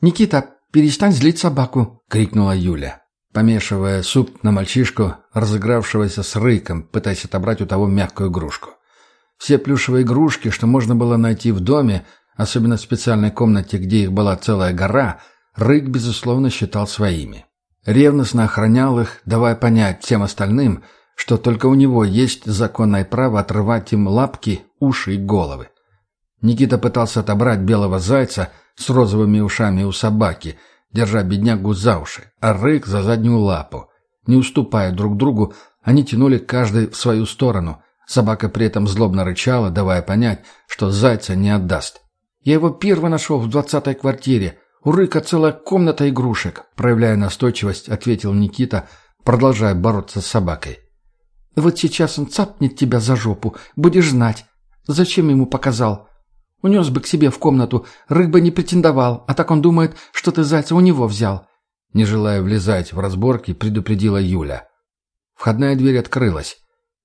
«Никита, перестань злить собаку!» — крикнула Юля, помешивая суп на мальчишку, разыгравшегося с рыком, пытаясь отобрать у того мягкую игрушку. Все плюшевые игрушки, что можно было найти в доме, особенно в специальной комнате, где их была целая гора, Рык, безусловно, считал своими. Ревностно охранял их, давая понять всем остальным, что только у него есть законное право отрывать им лапки, уши и головы. Никита пытался отобрать белого зайца с розовыми ушами у собаки, держа беднягу за уши, а Рык за заднюю лапу. Не уступая друг другу, они тянули каждый в свою сторону. Собака при этом злобно рычала, давая понять, что зайца не отдаст. «Я его первый нашел в двадцатой квартире. У Рыка целая комната игрушек», проявляя настойчивость, ответил Никита, продолжая бороться с собакой. «Вот сейчас он цапнет тебя за жопу, будешь знать. Зачем ему показал? Унес бы к себе в комнату, Рык бы не претендовал, а так он думает, что ты зайца у него взял». Не желая влезать в разборки, предупредила Юля. Входная дверь открылась.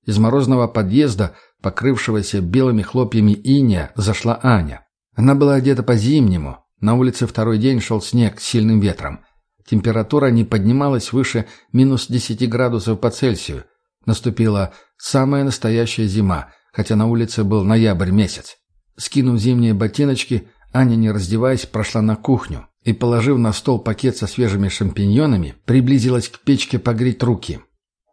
Из морозного подъезда, покрывшегося белыми хлопьями иния, зашла Аня. Она была одета по-зимнему. На улице второй день шел снег с сильным ветром. Температура не поднималась выше минус 10 градусов по Цельсию. Наступила самая настоящая зима, хотя на улице был ноябрь месяц. Скинув зимние ботиночки, Аня, не раздеваясь, прошла на кухню и, положив на стол пакет со свежими шампиньонами, приблизилась к печке погреть руки.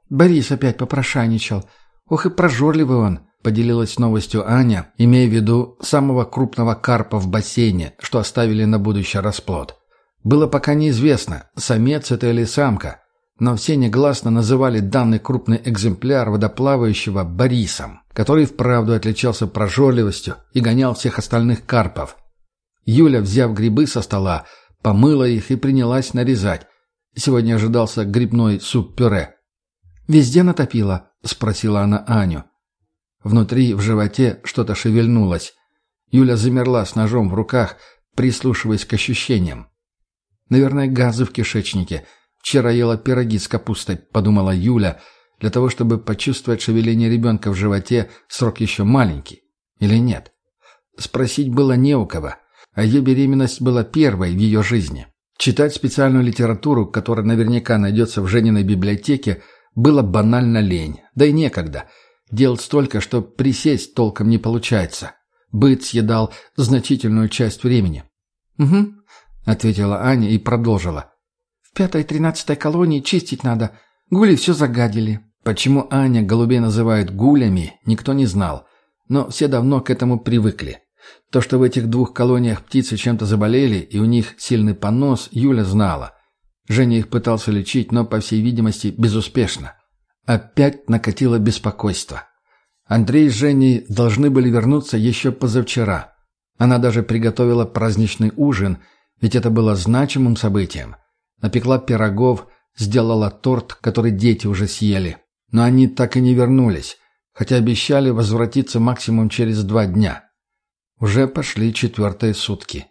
«Борис опять попрошайничал. Ох и прожорливый он», — поделилась новостью Аня, имея в виду самого крупного карпа в бассейне, что оставили на будущий расплод. Было пока неизвестно, самец это или самка, но все негласно называли данный крупный экземпляр водоплавающего Борисом, который вправду отличался прожорливостью и гонял всех остальных карпов. Юля, взяв грибы со стола, помыла их и принялась нарезать. Сегодня ожидался грибной суп-пюре. «Везде натопила?» — спросила она Аню. Внутри, в животе, что-то шевельнулось. Юля замерла с ножом в руках, прислушиваясь к ощущениям. «Наверное, газы в кишечнике. Вчера ела пироги с капустой», — подумала Юля. «Для того, чтобы почувствовать шевеление ребенка в животе, срок еще маленький. Или нет?» Спросить было не у кого, а ее беременность была первой в ее жизни. Читать специальную литературу, которая наверняка найдется в Жениной библиотеке, было банально лень, да и некогда — Делать столько, что присесть толком не получается. Быт съедал значительную часть времени. «Угу», — ответила Аня и продолжила. «В пятой-тринадцатой колонии чистить надо. Гули все загадили». Почему Аня голубей называют гулями, никто не знал. Но все давно к этому привыкли. То, что в этих двух колониях птицы чем-то заболели и у них сильный понос, Юля знала. Женя их пытался лечить, но, по всей видимости, безуспешно. Опять накатило беспокойство. Андрей с Женей должны были вернуться еще позавчера. Она даже приготовила праздничный ужин, ведь это было значимым событием. Напекла пирогов, сделала торт, который дети уже съели. Но они так и не вернулись, хотя обещали возвратиться максимум через два дня. Уже пошли четвертые сутки.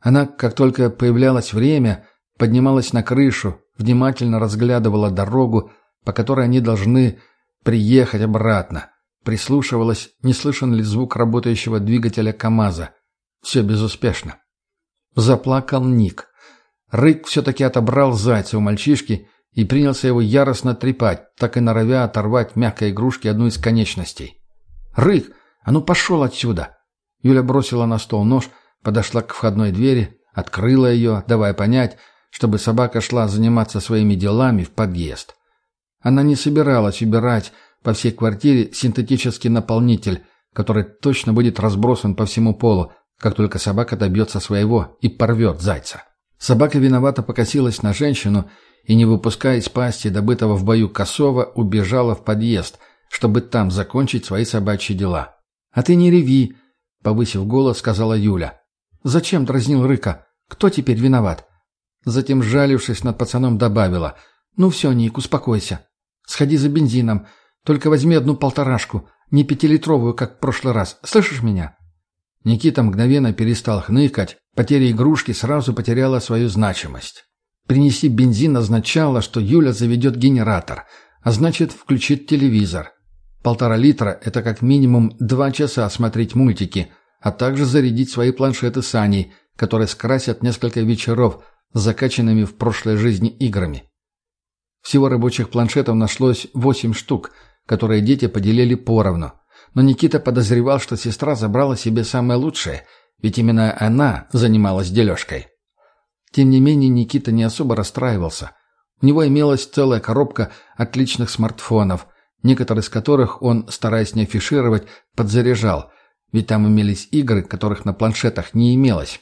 Она, как только появлялось время, поднималась на крышу, внимательно разглядывала дорогу, по которой они должны приехать обратно. Прислушивалась, не слышен ли звук работающего двигателя КамАЗа. Все безуспешно. Заплакал Ник. Рык все-таки отобрал зайца у мальчишки и принялся его яростно трепать, так и норовя оторвать мягкой игрушки одну из конечностей. «Рык, а ну пошел отсюда!» Юля бросила на стол нож, подошла к входной двери, открыла ее, давая понять, чтобы собака шла заниматься своими делами в подъезд. Она не собиралась убирать по всей квартире синтетический наполнитель, который точно будет разбросан по всему полу, как только собака добьется своего и порвет зайца. Собака виновато покосилась на женщину и, не выпуская из пасти добытого в бою косова, убежала в подъезд, чтобы там закончить свои собачьи дела. «А ты не реви», — повысив голос, сказала Юля. «Зачем дразнил Рыка? Кто теперь виноват?» Затем, жалившись над пацаном, добавила. «Ну все, Ник, успокойся. Сходи за бензином. Только возьми одну полторашку, не пятилитровую, как в прошлый раз. Слышишь меня?» Никита мгновенно перестал хныкать. Потеря игрушки сразу потеряла свою значимость. Принеси бензин означало, что Юля заведет генератор, а значит, включит телевизор. Полтора литра – это как минимум два часа смотреть мультики, а также зарядить свои планшеты с которые скрасят несколько вечеров закачанными в прошлой жизни играми. Всего рабочих планшетов нашлось восемь штук, которые дети поделили поровну. Но Никита подозревал, что сестра забрала себе самое лучшее, ведь именно она занималась дележкой. Тем не менее, Никита не особо расстраивался. У него имелась целая коробка отличных смартфонов, некоторые из которых он, стараясь не афишировать, подзаряжал, ведь там имелись игры, которых на планшетах не имелось.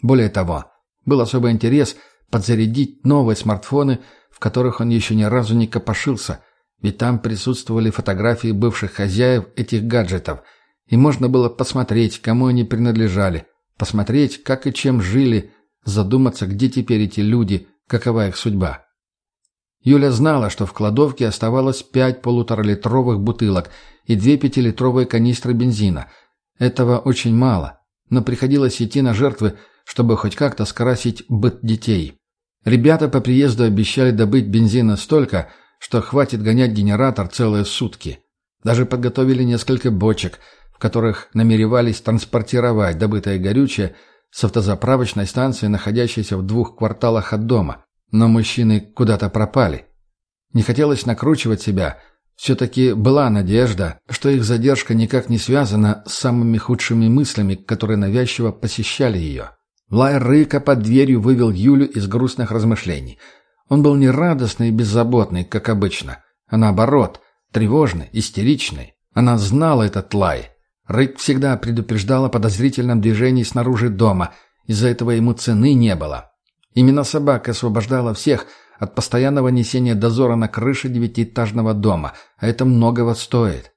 Более того, был особый интерес подзарядить новые смартфоны, в которых он еще ни разу не копошился, ведь там присутствовали фотографии бывших хозяев этих гаджетов, и можно было посмотреть, кому они принадлежали, посмотреть, как и чем жили, задуматься, где теперь эти люди, какова их судьба. Юля знала, что в кладовке оставалось пять полуторалитровых бутылок и две пятилитровые канистры бензина. Этого очень мало, но приходилось идти на жертвы, чтобы хоть как-то скрасить быт детей. Ребята по приезду обещали добыть бензина столько, что хватит гонять генератор целые сутки. Даже подготовили несколько бочек, которых намеревались транспортировать добытое горючее – с автозаправочной станции, находящейся в двух кварталах от дома. Но мужчины куда-то пропали. Не хотелось накручивать себя. Все-таки была надежда, что их задержка никак не связана с самыми худшими мыслями, которые навязчиво посещали ее. Лай рыка под дверью вывел Юлю из грустных размышлений. Он был не радостный и беззаботный, как обычно, а наоборот, тревожный, истеричный. Она знала этот лай, Рык всегда предупреждал о подозрительном движении снаружи дома, из-за этого ему цены не было. Именно собака освобождала всех от постоянного несения дозора на крыше девятиэтажного дома, а это многого стоит.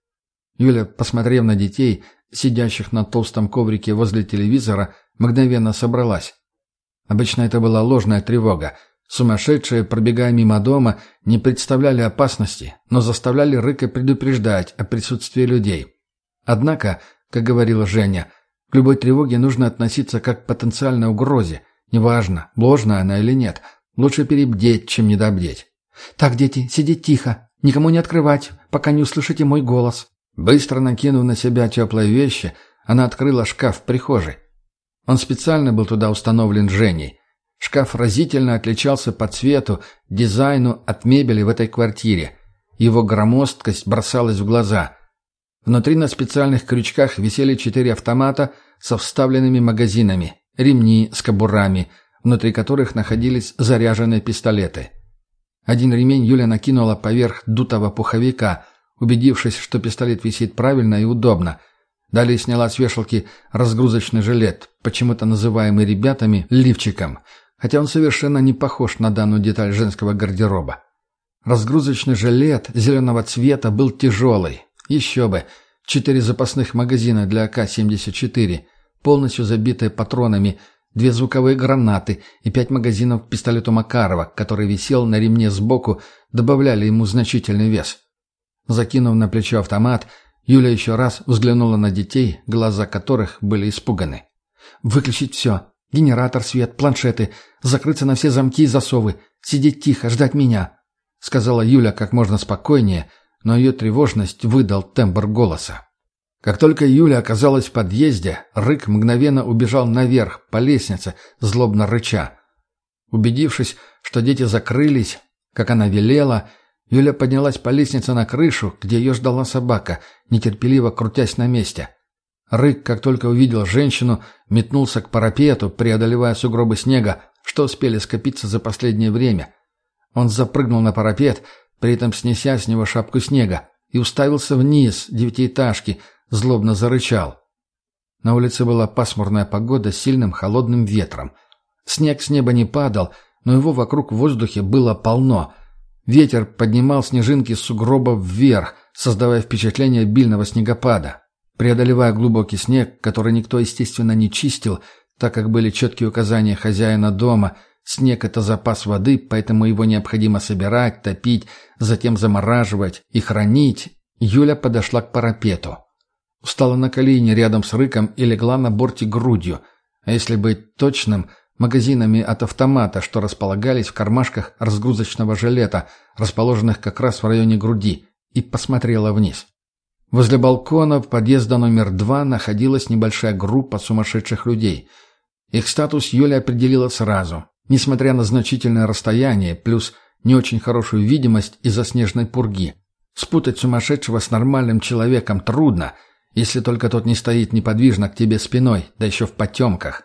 Юля, посмотрев на детей, сидящих на толстом коврике возле телевизора, мгновенно собралась. Обычно это была ложная тревога. Сумасшедшие, пробегая мимо дома, не представляли опасности, но заставляли Рыка предупреждать о присутствии людей. Однако, как говорила Женя, к любой тревоге нужно относиться как к потенциальной угрозе. Неважно, ложная она или нет. Лучше перебдеть, чем недобдеть. «Так, дети, сидеть тихо. Никому не открывать, пока не услышите мой голос». Быстро накинув на себя теплые вещи, она открыла шкаф в прихожей. Он специально был туда установлен Женей. Шкаф разительно отличался по цвету, дизайну от мебели в этой квартире. Его громоздкость бросалась в глаза. Внутри на специальных крючках висели четыре автомата со вставленными магазинами, ремни с кобурами, внутри которых находились заряженные пистолеты. Один ремень Юля накинула поверх дутого пуховика, убедившись, что пистолет висит правильно и удобно. Далее сняла с вешалки разгрузочный жилет, почему-то называемый ребятами лифчиком, хотя он совершенно не похож на данную деталь женского гардероба. Разгрузочный жилет зеленого цвета был тяжелый, еще бы. Четыре запасных магазина для АК-74, полностью забитые патронами, две звуковые гранаты и пять магазинов к пистолету Макарова, который висел на ремне сбоку, добавляли ему значительный вес. Закинув на плечо автомат, Юля еще раз взглянула на детей, глаза которых были испуганы. «Выключить все. Генератор, свет, планшеты. Закрыться на все замки и засовы. Сидеть тихо, ждать меня», — сказала Юля как можно спокойнее, — но ее тревожность выдал тембр голоса. Как только Юля оказалась в подъезде, Рык мгновенно убежал наверх, по лестнице, злобно рыча. Убедившись, что дети закрылись, как она велела, Юля поднялась по лестнице на крышу, где ее ждала собака, нетерпеливо крутясь на месте. Рык, как только увидел женщину, метнулся к парапету, преодолевая сугробы снега, что успели скопиться за последнее время. Он запрыгнул на парапет, при этом снеся с него шапку снега, и уставился вниз девятиэтажки, злобно зарычал. На улице была пасмурная погода с сильным холодным ветром. Снег с неба не падал, но его вокруг в воздухе было полно. Ветер поднимал снежинки с сугроба вверх, создавая впечатление обильного снегопада. Преодолевая глубокий снег, который никто, естественно, не чистил, так как были четкие указания хозяина дома – Снег – это запас воды, поэтому его необходимо собирать, топить, затем замораживать и хранить. Юля подошла к парапету. Устала на колени рядом с рыком и легла на борте грудью. А если быть точным, магазинами от автомата, что располагались в кармашках разгрузочного жилета, расположенных как раз в районе груди, и посмотрела вниз. Возле балкона подъезда номер два находилась небольшая группа сумасшедших людей – Их статус Юля определила сразу, несмотря на значительное расстояние, плюс не очень хорошую видимость из-за снежной пурги. Спутать сумасшедшего с нормальным человеком трудно, если только тот не стоит неподвижно к тебе спиной, да еще в потемках.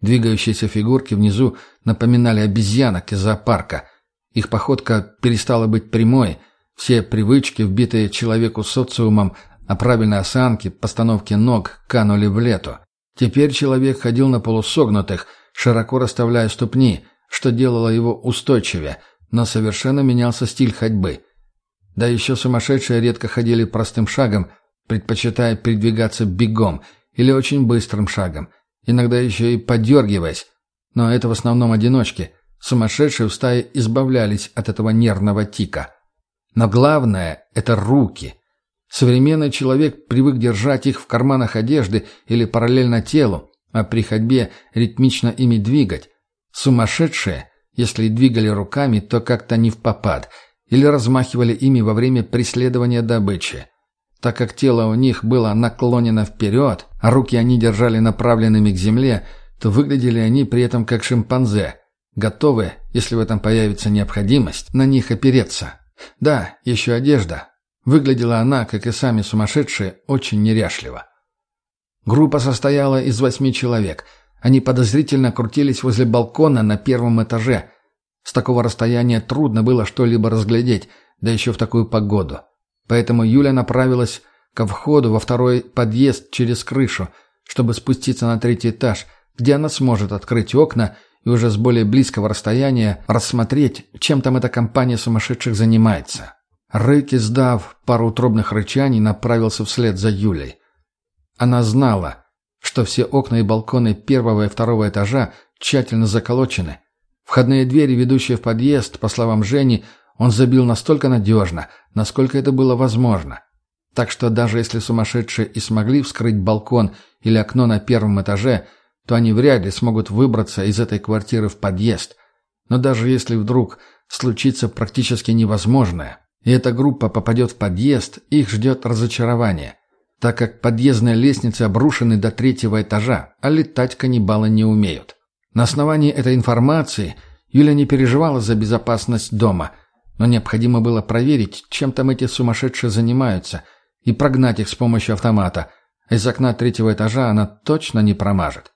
Двигающиеся фигурки внизу напоминали обезьянок из зоопарка. Их походка перестала быть прямой, все привычки, вбитые человеку социумом, о правильной осанке, постановке ног, канули в лету. Теперь человек ходил на полусогнутых, широко расставляя ступни, что делало его устойчивее, но совершенно менялся стиль ходьбы. Да еще сумасшедшие редко ходили простым шагом, предпочитая передвигаться бегом или очень быстрым шагом, иногда еще и подергиваясь. Но это в основном одиночки. Сумасшедшие в стае избавлялись от этого нервного тика. Но главное – это руки. Современный человек привык держать их в карманах одежды или параллельно телу, а при ходьбе ритмично ими двигать. Сумасшедшие, если двигали руками, то как-то не в попад, или размахивали ими во время преследования добычи. Так как тело у них было наклонено вперед, а руки они держали направленными к земле, то выглядели они при этом как шимпанзе, готовы, если в этом появится необходимость, на них опереться. Да, еще одежда. Выглядела она, как и сами сумасшедшие, очень неряшливо. Группа состояла из восьми человек. Они подозрительно крутились возле балкона на первом этаже. С такого расстояния трудно было что-либо разглядеть, да еще в такую погоду. Поэтому Юля направилась ко входу во второй подъезд через крышу, чтобы спуститься на третий этаж, где она сможет открыть окна и уже с более близкого расстояния рассмотреть, чем там эта компания сумасшедших занимается. Рык, издав пару утробных рычаний, направился вслед за Юлей. Она знала, что все окна и балконы первого и второго этажа тщательно заколочены. Входные двери, ведущие в подъезд, по словам Жени, он забил настолько надежно, насколько это было возможно. Так что даже если сумасшедшие и смогли вскрыть балкон или окно на первом этаже, то они вряд ли смогут выбраться из этой квартиры в подъезд. Но даже если вдруг случится практически невозможное, и эта группа попадет в подъезд, их ждет разочарование, так как подъездные лестницы обрушены до третьего этажа, а летать каннибалы не умеют. На основании этой информации Юля не переживала за безопасность дома – но необходимо было проверить, чем там эти сумасшедшие занимаются, и прогнать их с помощью автомата. Из окна третьего этажа она точно не промажет.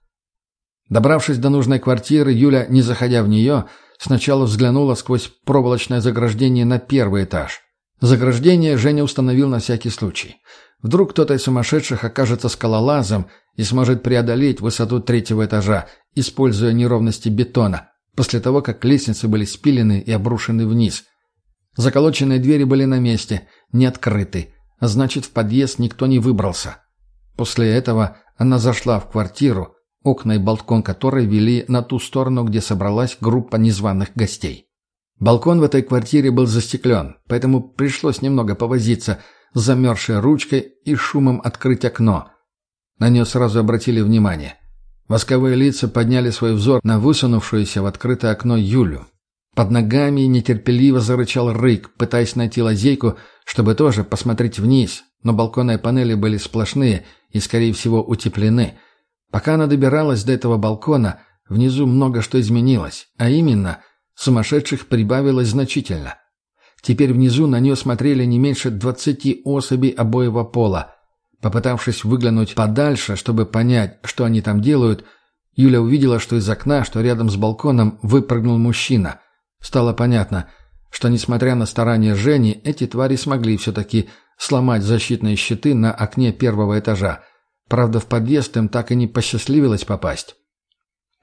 Добравшись до нужной квартиры, Юля, не заходя в нее, сначала взглянула сквозь проволочное заграждение на первый этаж. Заграждение Женя установил на всякий случай. Вдруг кто-то из сумасшедших окажется скалолазом и сможет преодолеть высоту третьего этажа, используя неровности бетона, после того, как лестницы были спилены и обрушены вниз – Заколоченные двери были на месте, не открыты, а значит, в подъезд никто не выбрался. После этого она зашла в квартиру, окна и балкон которой вели на ту сторону, где собралась группа незваных гостей. Балкон в этой квартире был застеклен, поэтому пришлось немного повозиться замерзшей ручкой и шумом открыть окно. На нее сразу обратили внимание. Восковые лица подняли свой взор на высунувшуюся в открытое окно Юлю. Под ногами нетерпеливо зарычал рык, пытаясь найти лазейку, чтобы тоже посмотреть вниз, но балконные панели были сплошные и, скорее всего, утеплены. Пока она добиралась до этого балкона, внизу много что изменилось, а именно, сумасшедших прибавилось значительно. Теперь внизу на нее смотрели не меньше двадцати особей обоего пола. Попытавшись выглянуть подальше, чтобы понять, что они там делают, Юля увидела, что из окна, что рядом с балконом, выпрыгнул мужчина – Стало понятно, что, несмотря на старания Жени, эти твари смогли все-таки сломать защитные щиты на окне первого этажа. Правда, в подъезд им так и не посчастливилось попасть.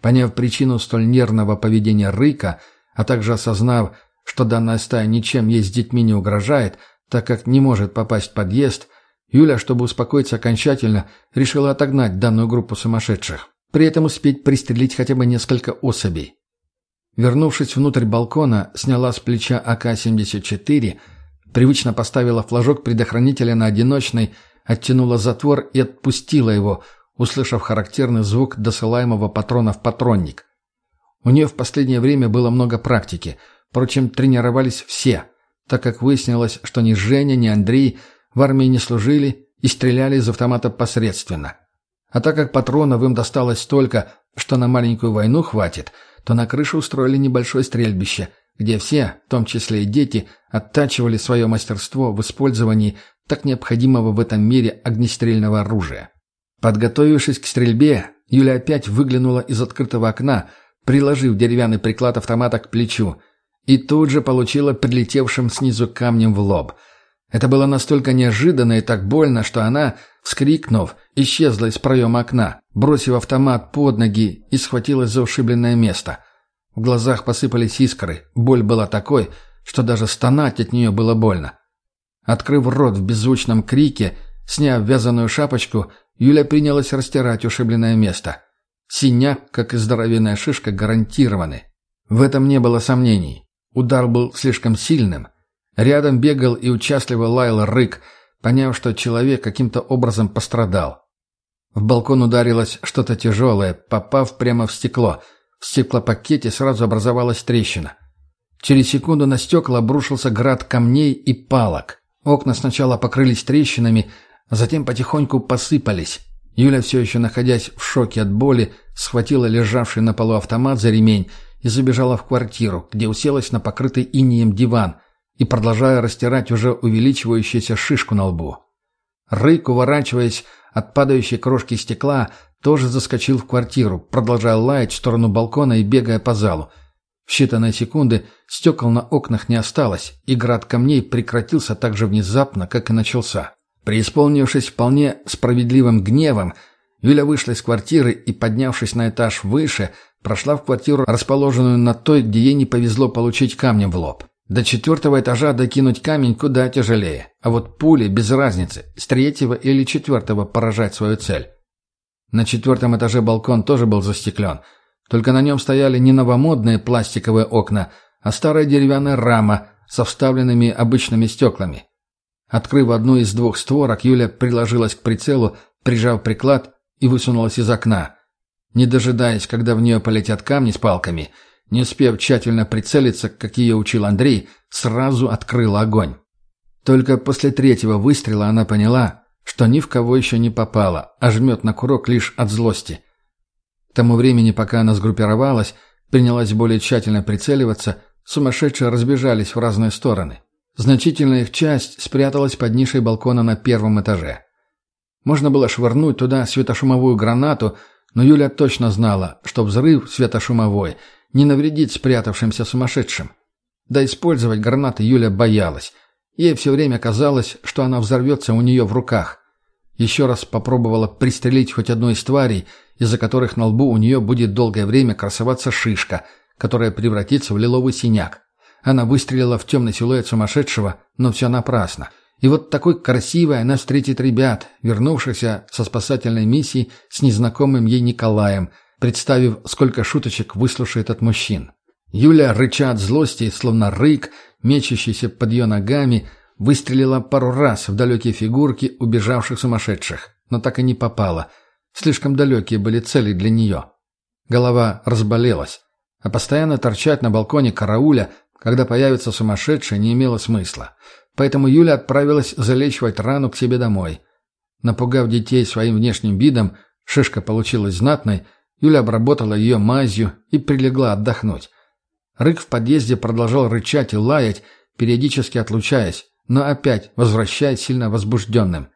Поняв причину столь нервного поведения Рыка, а также осознав, что данная стая ничем ей с детьми не угрожает, так как не может попасть в подъезд, Юля, чтобы успокоиться окончательно, решила отогнать данную группу сумасшедших. При этом успеть пристрелить хотя бы несколько особей. Вернувшись внутрь балкона, сняла с плеча АК-74, привычно поставила флажок предохранителя на одиночный, оттянула затвор и отпустила его, услышав характерный звук досылаемого патрона в патронник. У нее в последнее время было много практики, впрочем, тренировались все, так как выяснилось, что ни Женя, ни Андрей в армии не служили и стреляли из автомата посредственно. А так как патронов им досталось столько, что на маленькую войну хватит, то на крыше устроили небольшое стрельбище, где все, в том числе и дети, оттачивали свое мастерство в использовании так необходимого в этом мире огнестрельного оружия. Подготовившись к стрельбе, Юля опять выглянула из открытого окна, приложив деревянный приклад автомата к плечу, и тут же получила прилетевшим снизу камнем в лоб. Это было настолько неожиданно и так больно, что она, вскрикнув, исчезла из проема окна, бросив автомат под ноги и схватилась за ушибленное место. В глазах посыпались искры, боль была такой, что даже стонать от нее было больно. Открыв рот в беззвучном крике, сняв вязаную шапочку, Юля принялась растирать ушибленное место. Синяк, как и здоровенная шишка, гарантированы. В этом не было сомнений. Удар был слишком сильным. Рядом бегал и участливо лаял рык, поняв, что человек каким-то образом пострадал. В балкон ударилось что-то тяжелое, попав прямо в стекло. В стеклопакете сразу образовалась трещина. Через секунду на стекла обрушился град камней и палок. Окна сначала покрылись трещинами, затем потихоньку посыпались. Юля, все еще находясь в шоке от боли, схватила лежавший на полу автомат за ремень и забежала в квартиру, где уселась на покрытый инеем диван и продолжая растирать уже увеличивающуюся шишку на лбу. Рык, уворачиваясь от падающей крошки стекла, тоже заскочил в квартиру, продолжая лаять в сторону балкона и бегая по залу. В считанные секунды стекол на окнах не осталось, и град камней прекратился так же внезапно, как и начался. Преисполнившись вполне справедливым гневом, Юля вышла из квартиры и, поднявшись на этаж выше, прошла в квартиру, расположенную на той, где ей не повезло получить камнем в лоб. До четвертого этажа докинуть камень куда тяжелее, а вот пули без разницы, с третьего или четвертого поражать свою цель. На четвертом этаже балкон тоже был застеклен, только на нем стояли не новомодные пластиковые окна, а старая деревянная рама со вставленными обычными стеклами. Открыв одну из двух створок, Юля приложилась к прицелу, прижав приклад и высунулась из окна. Не дожидаясь, когда в нее полетят камни с палками, не успев тщательно прицелиться, как ее учил Андрей, сразу открыла огонь. Только после третьего выстрела она поняла, что ни в кого еще не попала, а жмет на курок лишь от злости. К тому времени, пока она сгруппировалась, принялась более тщательно прицеливаться, сумасшедшие разбежались в разные стороны. Значительная их часть спряталась под нишей балкона на первом этаже. Можно было швырнуть туда светошумовую гранату, но Юля точно знала, что взрыв светошумовой не навредит спрятавшимся сумасшедшим. Да использовать гранаты Юля боялась. Ей все время казалось, что она взорвется у нее в руках. Еще раз попробовала пристрелить хоть одну из тварей, из-за которых на лбу у нее будет долгое время красоваться шишка, которая превратится в лиловый синяк. Она выстрелила в темный силуэт сумасшедшего, но все напрасно. И вот такой красивой она встретит ребят, вернувшихся со спасательной миссии с незнакомым ей Николаем, представив, сколько шуточек выслушает от мужчин. Юля, рыча от злости, словно рык, мечащийся под ее ногами, выстрелила пару раз в далекие фигурки убежавших сумасшедших, но так и не попала. Слишком далекие были цели для нее. Голова разболелась, а постоянно торчать на балконе карауля когда появится сумасшедший, не имело смысла. Поэтому Юля отправилась залечивать рану к себе домой. Напугав детей своим внешним видом, шишка получилась знатной, Юля обработала ее мазью и прилегла отдохнуть. Рык в подъезде продолжал рычать и лаять, периодически отлучаясь, но опять возвращаясь сильно возбужденным.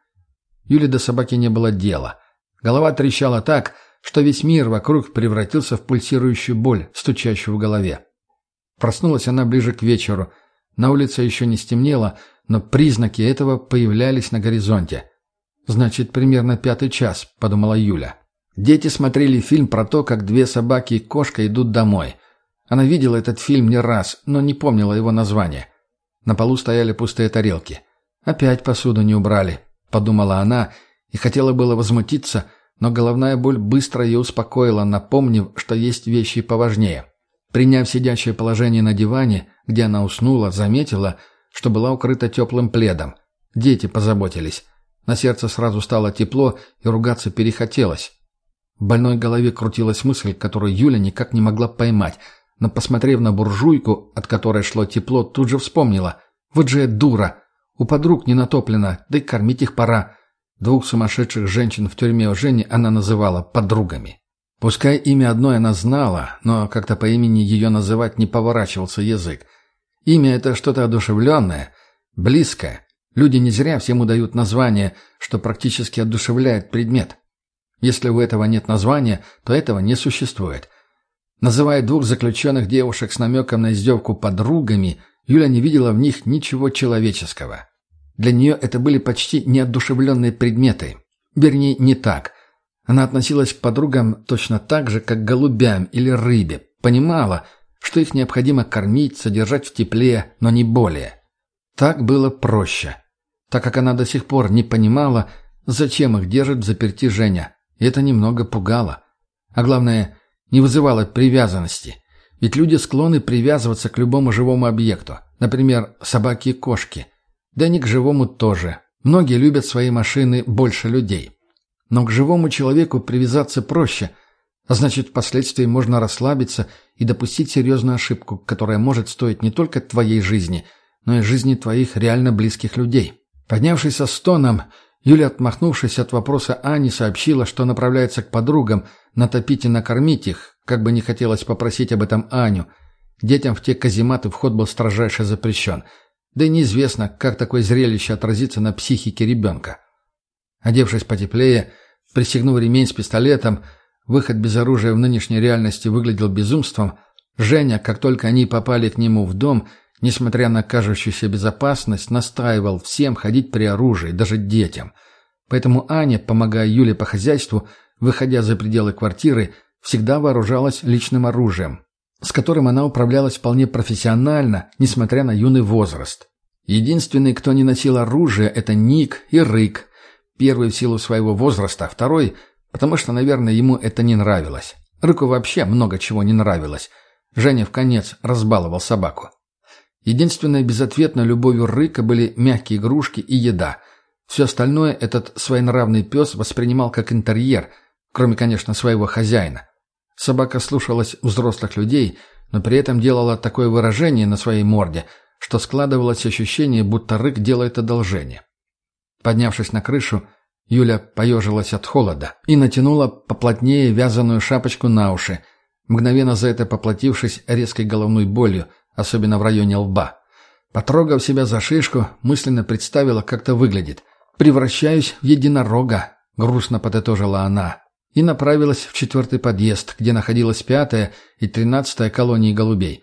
Юле до собаки не было дела. Голова трещала так, что весь мир вокруг превратился в пульсирующую боль, стучащую в голове. Проснулась она ближе к вечеру. На улице еще не стемнело, но признаки этого появлялись на горизонте. «Значит, примерно пятый час», — подумала Юля. Дети смотрели фильм про то, как две собаки и кошка идут домой. Она видела этот фильм не раз, но не помнила его название. На полу стояли пустые тарелки. «Опять посуду не убрали», — подумала она, и хотела было возмутиться, но головная боль быстро ее успокоила, напомнив, что есть вещи поважнее. Приняв сидящее положение на диване, где она уснула, заметила, что была укрыта теплым пледом. Дети позаботились. На сердце сразу стало тепло, и ругаться перехотелось. В больной голове крутилась мысль, которую Юля никак не могла поймать, но, посмотрев на буржуйку, от которой шло тепло, тут же вспомнила. «Вот же я дура! У подруг не натоплено, да и кормить их пора». Двух сумасшедших женщин в тюрьме у Жени она называла подругами. Пускай имя одной она знала, но как-то по имени ее называть не поворачивался язык. Имя — это что-то одушевленное, близкое. Люди не зря всему дают название, что практически одушевляет предмет. Если у этого нет названия, то этого не существует. Называя двух заключенных девушек с намеком на издевку подругами, Юля не видела в них ничего человеческого. Для нее это были почти неодушевленные предметы. Вернее, не так. Она относилась к подругам точно так же, как к голубям или рыбе. Понимала, что их необходимо кормить, содержать в тепле, но не более. Так было проще. Так как она до сих пор не понимала, зачем их держит в заперти Женя. И это немного пугало. А главное, не вызывало привязанности. Ведь люди склонны привязываться к любому живому объекту. Например, собаки и кошки. Да и не к живому тоже. Многие любят свои машины больше людей. Но к живому человеку привязаться проще, а значит, впоследствии можно расслабиться и допустить серьезную ошибку, которая может стоить не только твоей жизни, но и жизни твоих реально близких людей. Поднявшись со стоном, Юля, отмахнувшись от вопроса Ани, сообщила, что направляется к подругам, натопить и накормить их, как бы не хотелось попросить об этом Аню. Детям в те казематы вход был строжайше запрещен. Да и неизвестно, как такое зрелище отразится на психике ребенка. Одевшись потеплее, пристегнув ремень с пистолетом, выход без оружия в нынешней реальности выглядел безумством, Женя, как только они попали к нему в дом, несмотря на кажущуюся безопасность, настаивал всем ходить при оружии, даже детям. Поэтому Аня, помогая Юле по хозяйству, выходя за пределы квартиры, всегда вооружалась личным оружием, с которым она управлялась вполне профессионально, несмотря на юный возраст. Единственный, кто не носил оружие, это Ник и Рык, Первый в силу своего возраста, второй, потому что, наверное, ему это не нравилось. Рыку вообще много чего не нравилось. Женя в конец разбаловал собаку. Единственной безответной любовью Рыка были мягкие игрушки и еда. Все остальное этот своенравный пес воспринимал как интерьер, кроме, конечно, своего хозяина. Собака слушалась взрослых людей, но при этом делала такое выражение на своей морде, что складывалось ощущение, будто Рык делает одолжение. Поднявшись на крышу, Юля поежилась от холода и натянула поплотнее вязаную шапочку на уши, мгновенно за это поплатившись резкой головной болью, особенно в районе лба. Потрогав себя за шишку, мысленно представила, как это выглядит. «Превращаюсь в единорога», — грустно подытожила она, и направилась в четвертый подъезд, где находилась пятая и тринадцатая колонии голубей.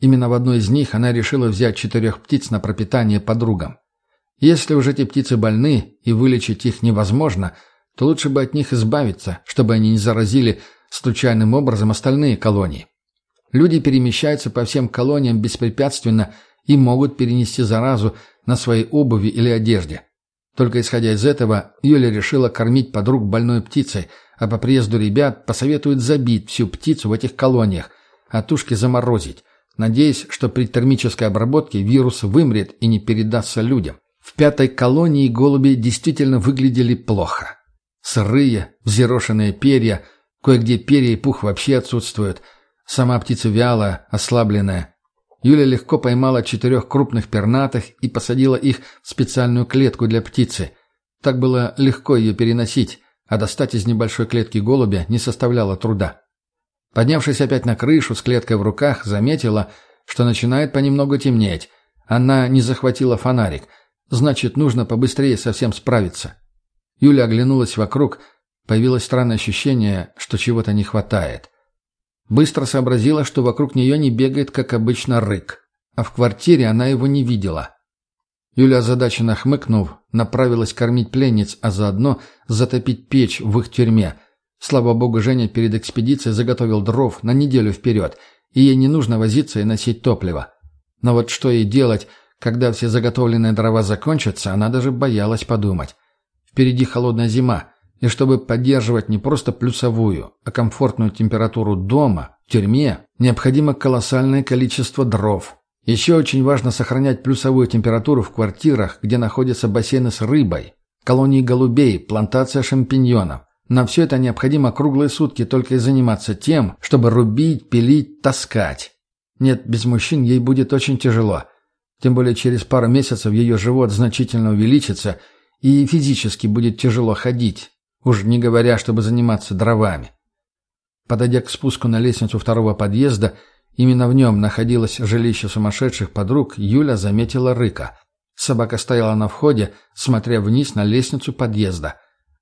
Именно в одной из них она решила взять четырех птиц на пропитание подругам. Если уже эти птицы больны и вылечить их невозможно, то лучше бы от них избавиться, чтобы они не заразили случайным образом остальные колонии. Люди перемещаются по всем колониям беспрепятственно и могут перенести заразу на своей обуви или одежде. Только исходя из этого, Юля решила кормить подруг больной птицей, а по приезду ребят посоветует забить всю птицу в этих колониях, а тушки заморозить, надеясь, что при термической обработке вирус вымрет и не передастся людям. В пятой колонии голуби действительно выглядели плохо. Сырые, взъерошенные перья, кое-где перья и пух вообще отсутствуют. Сама птица вялая, ослабленная. Юля легко поймала четырех крупных пернатых и посадила их в специальную клетку для птицы. Так было легко ее переносить, а достать из небольшой клетки голубя не составляло труда. Поднявшись опять на крышу с клеткой в руках, заметила, что начинает понемногу темнеть. Она не захватила фонарик – Значит, нужно побыстрее совсем справиться. Юля оглянулась вокруг. Появилось странное ощущение, что чего-то не хватает. Быстро сообразила, что вокруг нее не бегает, как обычно, рык. А в квартире она его не видела. Юля, озадаченно хмыкнув, направилась кормить пленниц, а заодно затопить печь в их тюрьме. Слава богу, Женя перед экспедицией заготовил дров на неделю вперед, и ей не нужно возиться и носить топливо. Но вот что ей делать, когда все заготовленные дрова закончатся, она даже боялась подумать. Впереди холодная зима, и чтобы поддерживать не просто плюсовую, а комфортную температуру дома, в тюрьме, необходимо колоссальное количество дров. Еще очень важно сохранять плюсовую температуру в квартирах, где находятся бассейны с рыбой, колонии голубей, плантация шампиньонов. На все это необходимо круглые сутки только и заниматься тем, чтобы рубить, пилить, таскать. Нет, без мужчин ей будет очень тяжело – тем более через пару месяцев ее живот значительно увеличится, и физически будет тяжело ходить, уж не говоря, чтобы заниматься дровами. Подойдя к спуску на лестницу второго подъезда, именно в нем находилось жилище сумасшедших подруг, Юля заметила Рыка. Собака стояла на входе, смотря вниз на лестницу подъезда.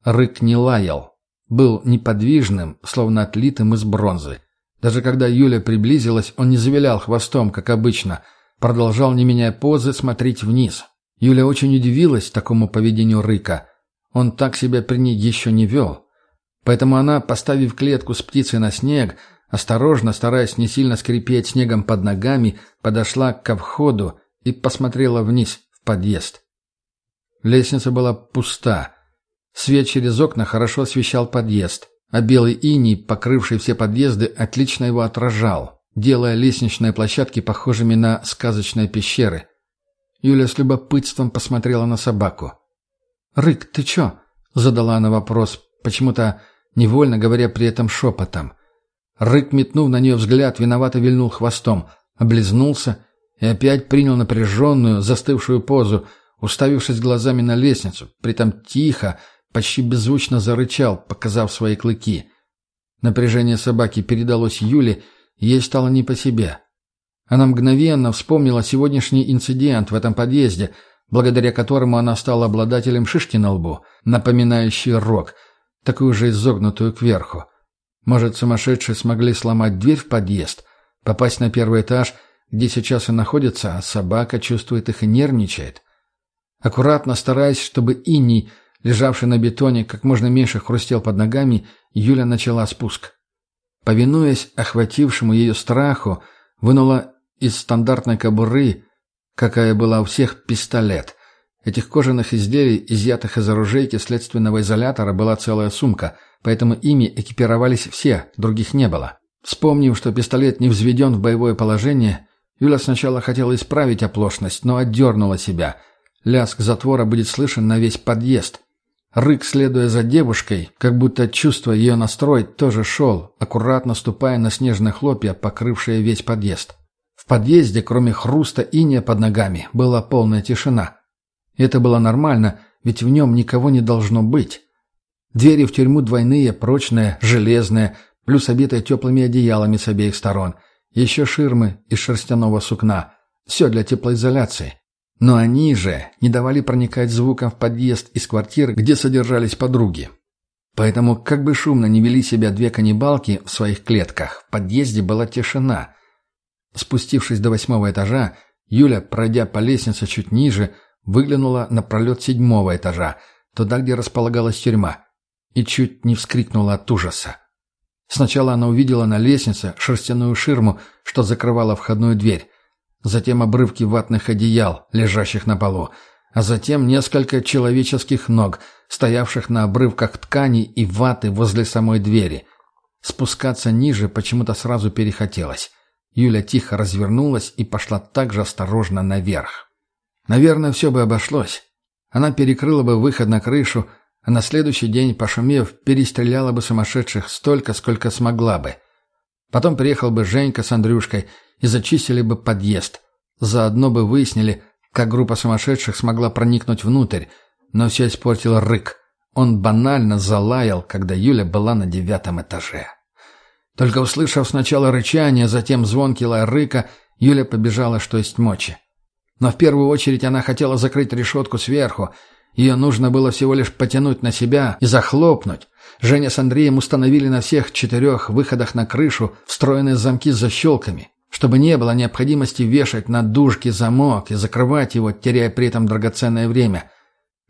Рык не лаял. Был неподвижным, словно отлитым из бронзы. Даже когда Юля приблизилась, он не завилял хвостом, как обычно. Продолжал, не меняя позы, смотреть вниз. Юля очень удивилась такому поведению Рыка. Он так себя при ней еще не вел. Поэтому она, поставив клетку с птицей на снег, осторожно, стараясь не сильно скрипеть снегом под ногами, подошла к входу и посмотрела вниз, в подъезд. Лестница была пуста. Свет через окна хорошо освещал подъезд, а белый иней, покрывший все подъезды, отлично его отражал, делая лестничные площадки похожими на сказочные пещеры. Юля с любопытством посмотрела на собаку. «Рык, ты чё?» — задала она вопрос, почему-то невольно говоря при этом шепотом. Рык, метнув на нее взгляд, виновато вильнул хвостом, облизнулся и опять принял напряженную, застывшую позу, уставившись глазами на лестницу, притом тихо, почти беззвучно зарычал, показав свои клыки. Напряжение собаки передалось Юле, ей стало не по себе. Она мгновенно вспомнила сегодняшний инцидент в этом подъезде, благодаря которому она стала обладателем шишки на лбу, напоминающей рог — такую же изогнутую кверху. Может, сумасшедшие смогли сломать дверь в подъезд, попасть на первый этаж, где сейчас и находится, а собака чувствует их и нервничает. Аккуратно стараясь, чтобы иней, лежавший на бетоне, как можно меньше хрустел под ногами, Юля начала спуск. Повинуясь охватившему ее страху, вынула из стандартной кобуры, какая была у всех, пистолет — Этих кожаных изделий, изъятых из оружейки следственного изолятора, была целая сумка, поэтому ими экипировались все, других не было. Вспомнив, что пистолет не взведен в боевое положение, Юля сначала хотела исправить оплошность, но отдернула себя. Лязг затвора будет слышен на весь подъезд. Рык, следуя за девушкой, как будто чувствуя ее настрой, тоже шел, аккуратно ступая на снежные хлопья, покрывшие весь подъезд. В подъезде, кроме хруста иния под ногами, была полная тишина. Это было нормально, ведь в нем никого не должно быть. Двери в тюрьму двойные, прочные, железные, плюс обитые теплыми одеялами с обеих сторон. Еще ширмы из шерстяного сукна. Все для теплоизоляции. Но они же не давали проникать звукам в подъезд из квартир, где содержались подруги. Поэтому, как бы шумно не вели себя две каннибалки в своих клетках, в подъезде была тишина. Спустившись до восьмого этажа, Юля, пройдя по лестнице чуть ниже, выглянула на пролет седьмого этажа, туда, где располагалась тюрьма, и чуть не вскрикнула от ужаса. Сначала она увидела на лестнице шерстяную ширму, что закрывала входную дверь, затем обрывки ватных одеял, лежащих на полу, а затем несколько человеческих ног, стоявших на обрывках ткани и ваты возле самой двери. Спускаться ниже почему-то сразу перехотелось. Юля тихо развернулась и пошла так же осторожно наверх. Наверное, все бы обошлось. Она перекрыла бы выход на крышу, а на следующий день, пошумев, перестреляла бы сумасшедших столько, сколько смогла бы. Потом приехал бы Женька с Андрюшкой и зачистили бы подъезд. Заодно бы выяснили, как группа сумасшедших смогла проникнуть внутрь, но все испортил рык. Он банально залаял, когда Юля была на девятом этаже. Только услышав сначала рычание, затем звонкий лай рыка, Юля побежала, что есть мочи. Но в первую очередь она хотела закрыть решетку сверху. Ее нужно было всего лишь потянуть на себя и захлопнуть. Женя с Андреем установили на всех четырех выходах на крышу встроенные замки с защелками, чтобы не было необходимости вешать на дужки замок и закрывать его, теряя при этом драгоценное время.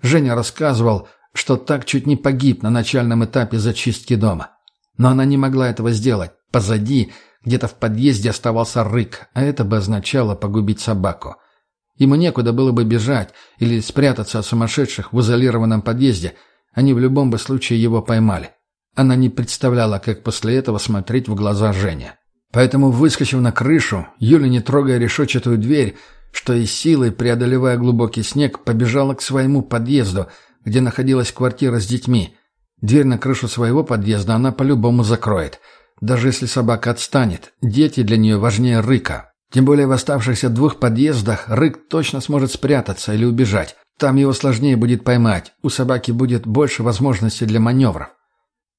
Женя рассказывал, что так чуть не погиб на начальном этапе зачистки дома. Но она не могла этого сделать. Позади, где-то в подъезде оставался рык, а это бы означало погубить собаку. Ему некуда было бы бежать или спрятаться от сумасшедших в изолированном подъезде. Они в любом бы случае его поймали. Она не представляла, как после этого смотреть в глаза Жене. Поэтому, выскочив на крышу, Юля, не трогая решетчатую дверь, что из силой, преодолевая глубокий снег, побежала к своему подъезду, где находилась квартира с детьми. Дверь на крышу своего подъезда она по-любому закроет. Даже если собака отстанет, дети для нее важнее рыка, тем более в оставшихся двух подъездах Рык точно сможет спрятаться или убежать. Там его сложнее будет поймать, у собаки будет больше возможностей для маневров.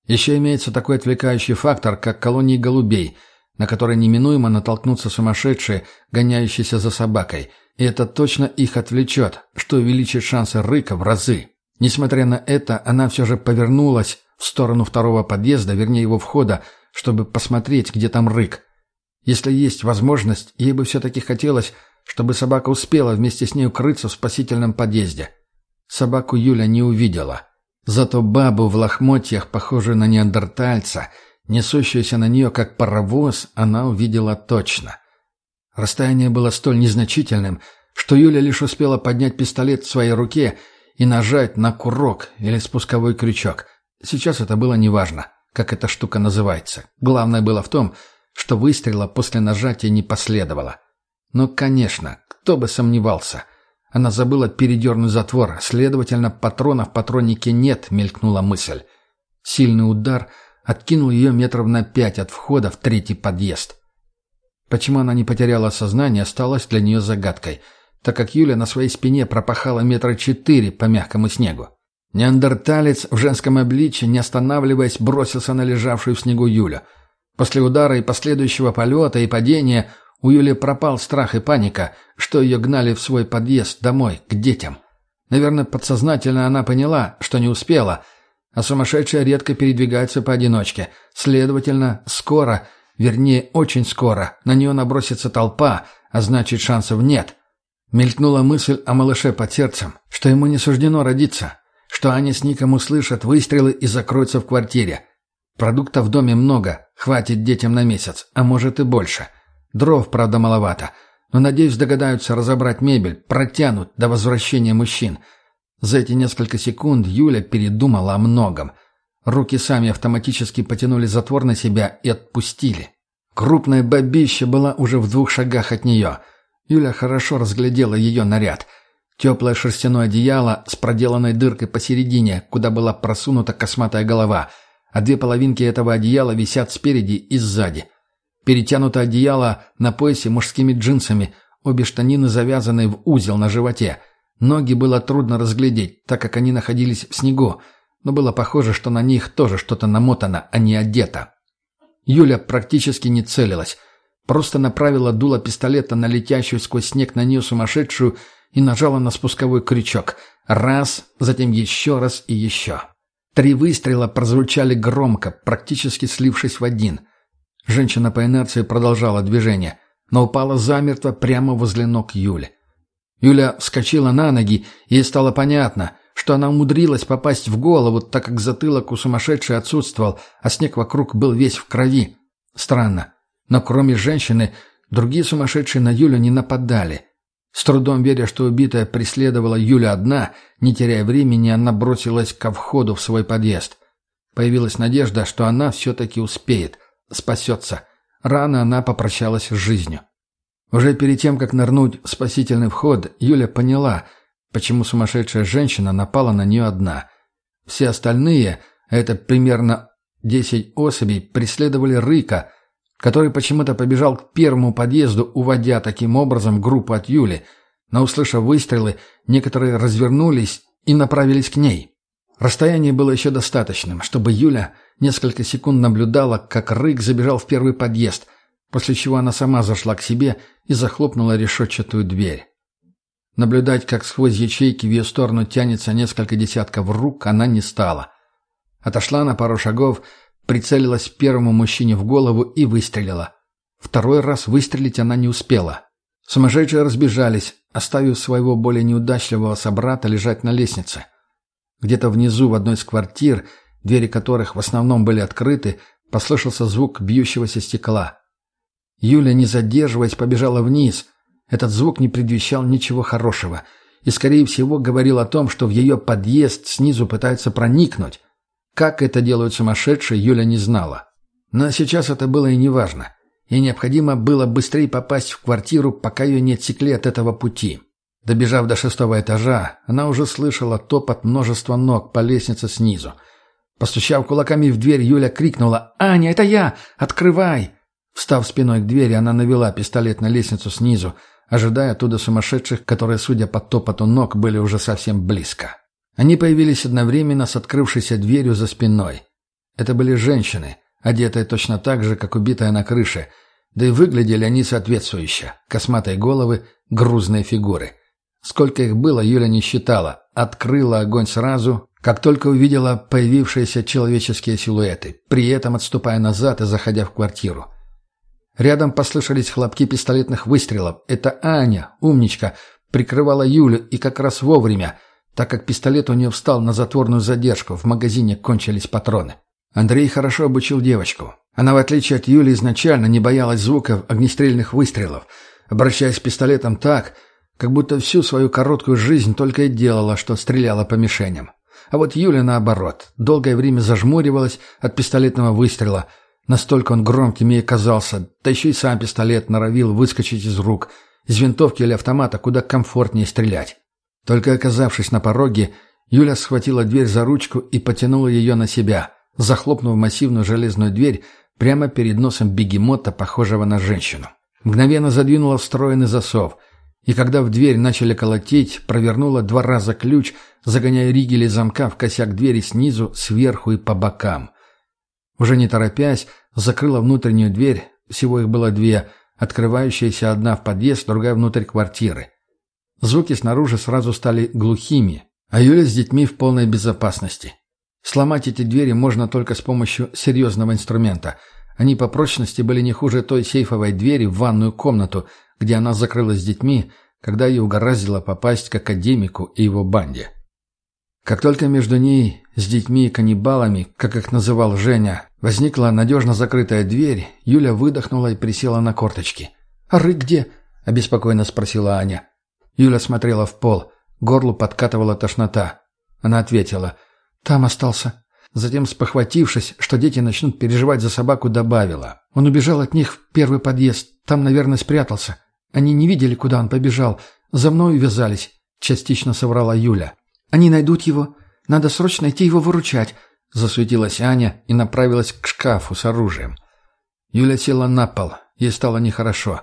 Еще имеется такой отвлекающий фактор, как колонии голубей, на которые неминуемо натолкнутся сумасшедшие, гоняющиеся за собакой. И это точно их отвлечет, что увеличит шансы рыка в разы. Несмотря на это, она все же повернулась в сторону второго подъезда, вернее его входа, чтобы посмотреть, где там рык. Если есть возможность, ей бы все-таки хотелось, чтобы собака успела вместе с ней укрыться в спасительном подъезде. Собаку Юля не увидела. Зато бабу в лохмотьях, похожую на неандертальца, несущуюся на нее как паровоз, она увидела точно. Расстояние было столь незначительным, что Юля лишь успела поднять пистолет в своей руке и нажать на курок или спусковой крючок. Сейчас это было неважно, как эта штука называется. Главное было в том, что выстрела после нажатия не последовало. Но, конечно, кто бы сомневался. Она забыла передернуть затвор, следовательно, патрона в патроннике нет, мелькнула мысль. Сильный удар откинул ее метров на пять от входа в третий подъезд. Почему она не потеряла сознание, осталось для нее загадкой, так как Юля на своей спине пропахала метра четыре по мягкому снегу. Неандерталец в женском обличье, не останавливаясь, бросился на лежавшую в снегу Юлю. После удара и последующего полета и падения у Юли пропал страх и паника, что ее гнали в свой подъезд домой, к детям. Наверное, подсознательно она поняла, что не успела, а сумасшедшие редко передвигаются поодиночке. Следовательно, скоро, вернее, очень скоро, на нее набросится толпа, а значит, шансов нет. Мелькнула мысль о малыше под сердцем, что ему не суждено родиться, что они с Ником услышат выстрелы и закроются в квартире. Продукта в доме много, хватит детям на месяц, а может и больше. Дров, правда, маловато, но, надеюсь, догадаются разобрать мебель, протянут до возвращения мужчин. За эти несколько секунд Юля передумала о многом. Руки сами автоматически потянули затвор на себя и отпустили. Крупная бабища была уже в двух шагах от нее. Юля хорошо разглядела ее наряд — Теплое шерстяное одеяло с проделанной дыркой посередине, куда была просунута косматая голова, а две половинки этого одеяла висят спереди и сзади. Перетянуто одеяло на поясе мужскими джинсами, обе штанины завязаны в узел на животе. Ноги было трудно разглядеть, так как они находились в снегу, но было похоже, что на них тоже что-то намотано, а не одето. Юля практически не целилась. Просто направила дуло пистолета на летящую сквозь снег на нее сумасшедшую и нажала на спусковой крючок. Раз, затем еще раз и еще. Три выстрела прозвучали громко, практически слившись в один. Женщина по инерции продолжала движение, но упала замертво прямо возле ног Юли. Юля вскочила на ноги, и ей стало понятно, что она умудрилась попасть в голову, так как затылок у сумасшедшей отсутствовал, а снег вокруг был весь в крови. Странно, но кроме женщины, другие сумасшедшие на Юлю не нападали. С трудом веря, что убитая преследовала Юля одна, не теряя времени, она бросилась ко входу в свой подъезд. Появилась надежда, что она все-таки успеет, спасется. Рано она попрощалась с жизнью. Уже перед тем, как нырнуть в спасительный вход, Юля поняла, почему сумасшедшая женщина напала на нее одна. Все остальные, а это примерно десять особей, преследовали Рыка – который почему-то побежал к первому подъезду, уводя таким образом группу от Юли. Но, услышав выстрелы, некоторые развернулись и направились к ней. Расстояние было еще достаточным, чтобы Юля несколько секунд наблюдала, как Рык забежал в первый подъезд, после чего она сама зашла к себе и захлопнула решетчатую дверь. Наблюдать, как сквозь ячейки в ее сторону тянется несколько десятков рук, она не стала. Отошла на пару шагов Прицелилась первому мужчине в голову и выстрелила. Второй раз выстрелить она не успела. Сумасшедшие разбежались, оставив своего более неудачливого собрата лежать на лестнице. Где-то внизу в одной из квартир, двери которых в основном были открыты, послышался звук бьющегося стекла. Юля, не задерживаясь, побежала вниз. Этот звук не предвещал ничего хорошего и, скорее всего, говорил о том, что в ее подъезд снизу пытаются проникнуть. Как это делают сумасшедшие, Юля не знала. Но сейчас это было и неважно. Ей необходимо было быстрее попасть в квартиру, пока ее не отсекли от этого пути. Добежав до шестого этажа, она уже слышала топот множества ног по лестнице снизу. Постучав кулаками в дверь, Юля крикнула «Аня, это я! Открывай!» Встав спиной к двери, она навела пистолет на лестницу снизу, ожидая оттуда сумасшедших, которые, судя по топоту ног, были уже совсем близко. Они появились одновременно с открывшейся дверью за спиной. Это были женщины, одетые точно так же, как убитая на крыше, да и выглядели они соответствующе. Косматые головы, грузные фигуры. Сколько их было, Юля не считала. Открыла огонь сразу, как только увидела появившиеся человеческие силуэты, при этом отступая назад и заходя в квартиру. Рядом послышались хлопки пистолетных выстрелов. Это Аня, умничка, прикрывала Юлю и как раз вовремя, так как пистолет у нее встал на затворную задержку, в магазине кончились патроны. Андрей хорошо обучил девочку. Она, в отличие от Юли, изначально не боялась звуков огнестрельных выстрелов, обращаясь пистолетом так, как будто всю свою короткую жизнь только и делала, что стреляла по мишеням. А вот Юля, наоборот, долгое время зажмуривалась от пистолетного выстрела. Настолько он громким ей казался, да еще и сам пистолет норовил выскочить из рук. Из винтовки или автомата куда комфортнее стрелять. Только оказавшись на пороге, Юля схватила дверь за ручку и потянула ее на себя – захлопнув массивную железную дверь прямо перед носом бегемота, похожего на женщину. Мгновенно задвинула встроенный засов, и когда в дверь начали колотить, провернула два раза ключ, загоняя ригели замка в косяк двери снизу, сверху и по бокам. Уже не торопясь, закрыла внутреннюю дверь, всего их было две, открывающаяся одна в подъезд, другая внутрь квартиры. Звуки снаружи сразу стали глухими, а Юля с детьми в полной безопасности. Сломать эти двери можно только с помощью серьезного инструмента. Они по прочности были не хуже той сейфовой двери в ванную комнату, где она закрылась с детьми, когда ее угораздило попасть к академику и его банде. Как только между ней, с детьми и каннибалами, как их называл Женя, возникла надежно закрытая дверь, Юля выдохнула и присела на корточки. «А Рык где?» – обеспокоенно спросила Аня. Юля смотрела в пол, горлу подкатывала тошнота. Она ответила – там остался. Затем, спохватившись, что дети начнут переживать за собаку, добавила. Он убежал от них в первый подъезд. Там, наверное, спрятался. Они не видели, куда он побежал. За мной вязались. Частично соврала Юля. Они найдут его. Надо срочно идти его выручать. Засуетилась Аня и направилась к шкафу с оружием. Юля села на пол. Ей стало нехорошо.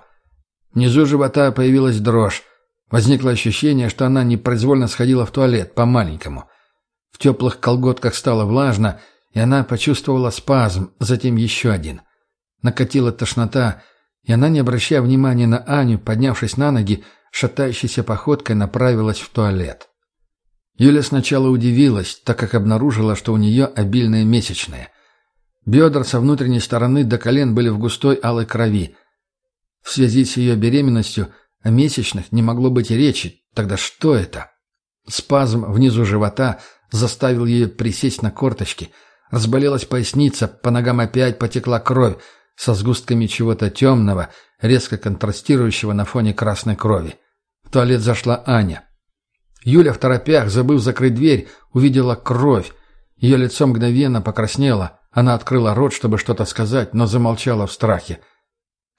Внизу живота появилась дрожь. Возникло ощущение, что она непроизвольно сходила в туалет по-маленькому. В теплых колготках стало влажно, и она почувствовала спазм, затем еще один. Накатила тошнота, и она, не обращая внимания на Аню, поднявшись на ноги, шатающейся походкой направилась в туалет. Юля сначала удивилась, так как обнаружила, что у нее обильные месячные. Бедра со внутренней стороны до колен были в густой алой крови. В связи с ее беременностью о месячных не могло быть речи. Тогда что это? Спазм внизу живота заставил ее присесть на корточки. Разболелась поясница, по ногам опять потекла кровь со сгустками чего-то темного, резко контрастирующего на фоне красной крови. В туалет зашла Аня. Юля в торопях, забыв закрыть дверь, увидела кровь. Ее лицо мгновенно покраснело. Она открыла рот, чтобы что-то сказать, но замолчала в страхе.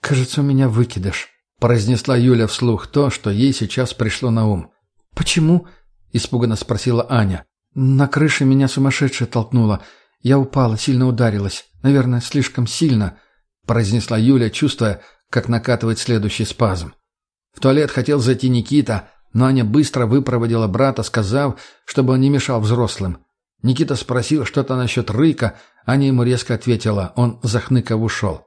«Кажется, у меня выкидыш», — произнесла Юля вслух то, что ей сейчас пришло на ум. «Почему?» — испуганно спросила Аня. «На крыше меня сумасшедшая толкнула. Я упала, сильно ударилась. Наверное, слишком сильно», — произнесла Юля, чувствуя, как накатывает следующий спазм. В туалет хотел зайти Никита, но Аня быстро выпроводила брата, сказав, чтобы он не мешал взрослым. Никита спросил что-то насчет рыка, Аня ему резко ответила, он захныков ушел.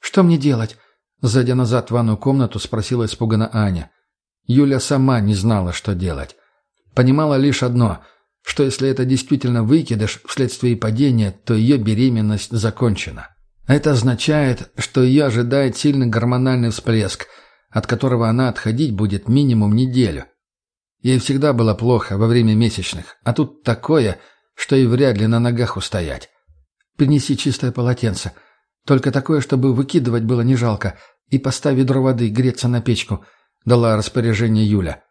«Что мне делать?» Зайдя назад в ванную комнату, спросила испуганно Аня. Юля сама не знала, что делать. Понимала лишь одно — что если это действительно выкидыш вследствие падения, то ее беременность закончена. Это означает, что ее ожидает сильный гормональный всплеск, от которого она отходить будет минимум неделю. Ей всегда было плохо во время месячных, а тут такое, что и вряд ли на ногах устоять. Принеси чистое полотенце. Только такое, чтобы выкидывать было не жалко, и поставь ведро воды греться на печку, дала распоряжение Юля.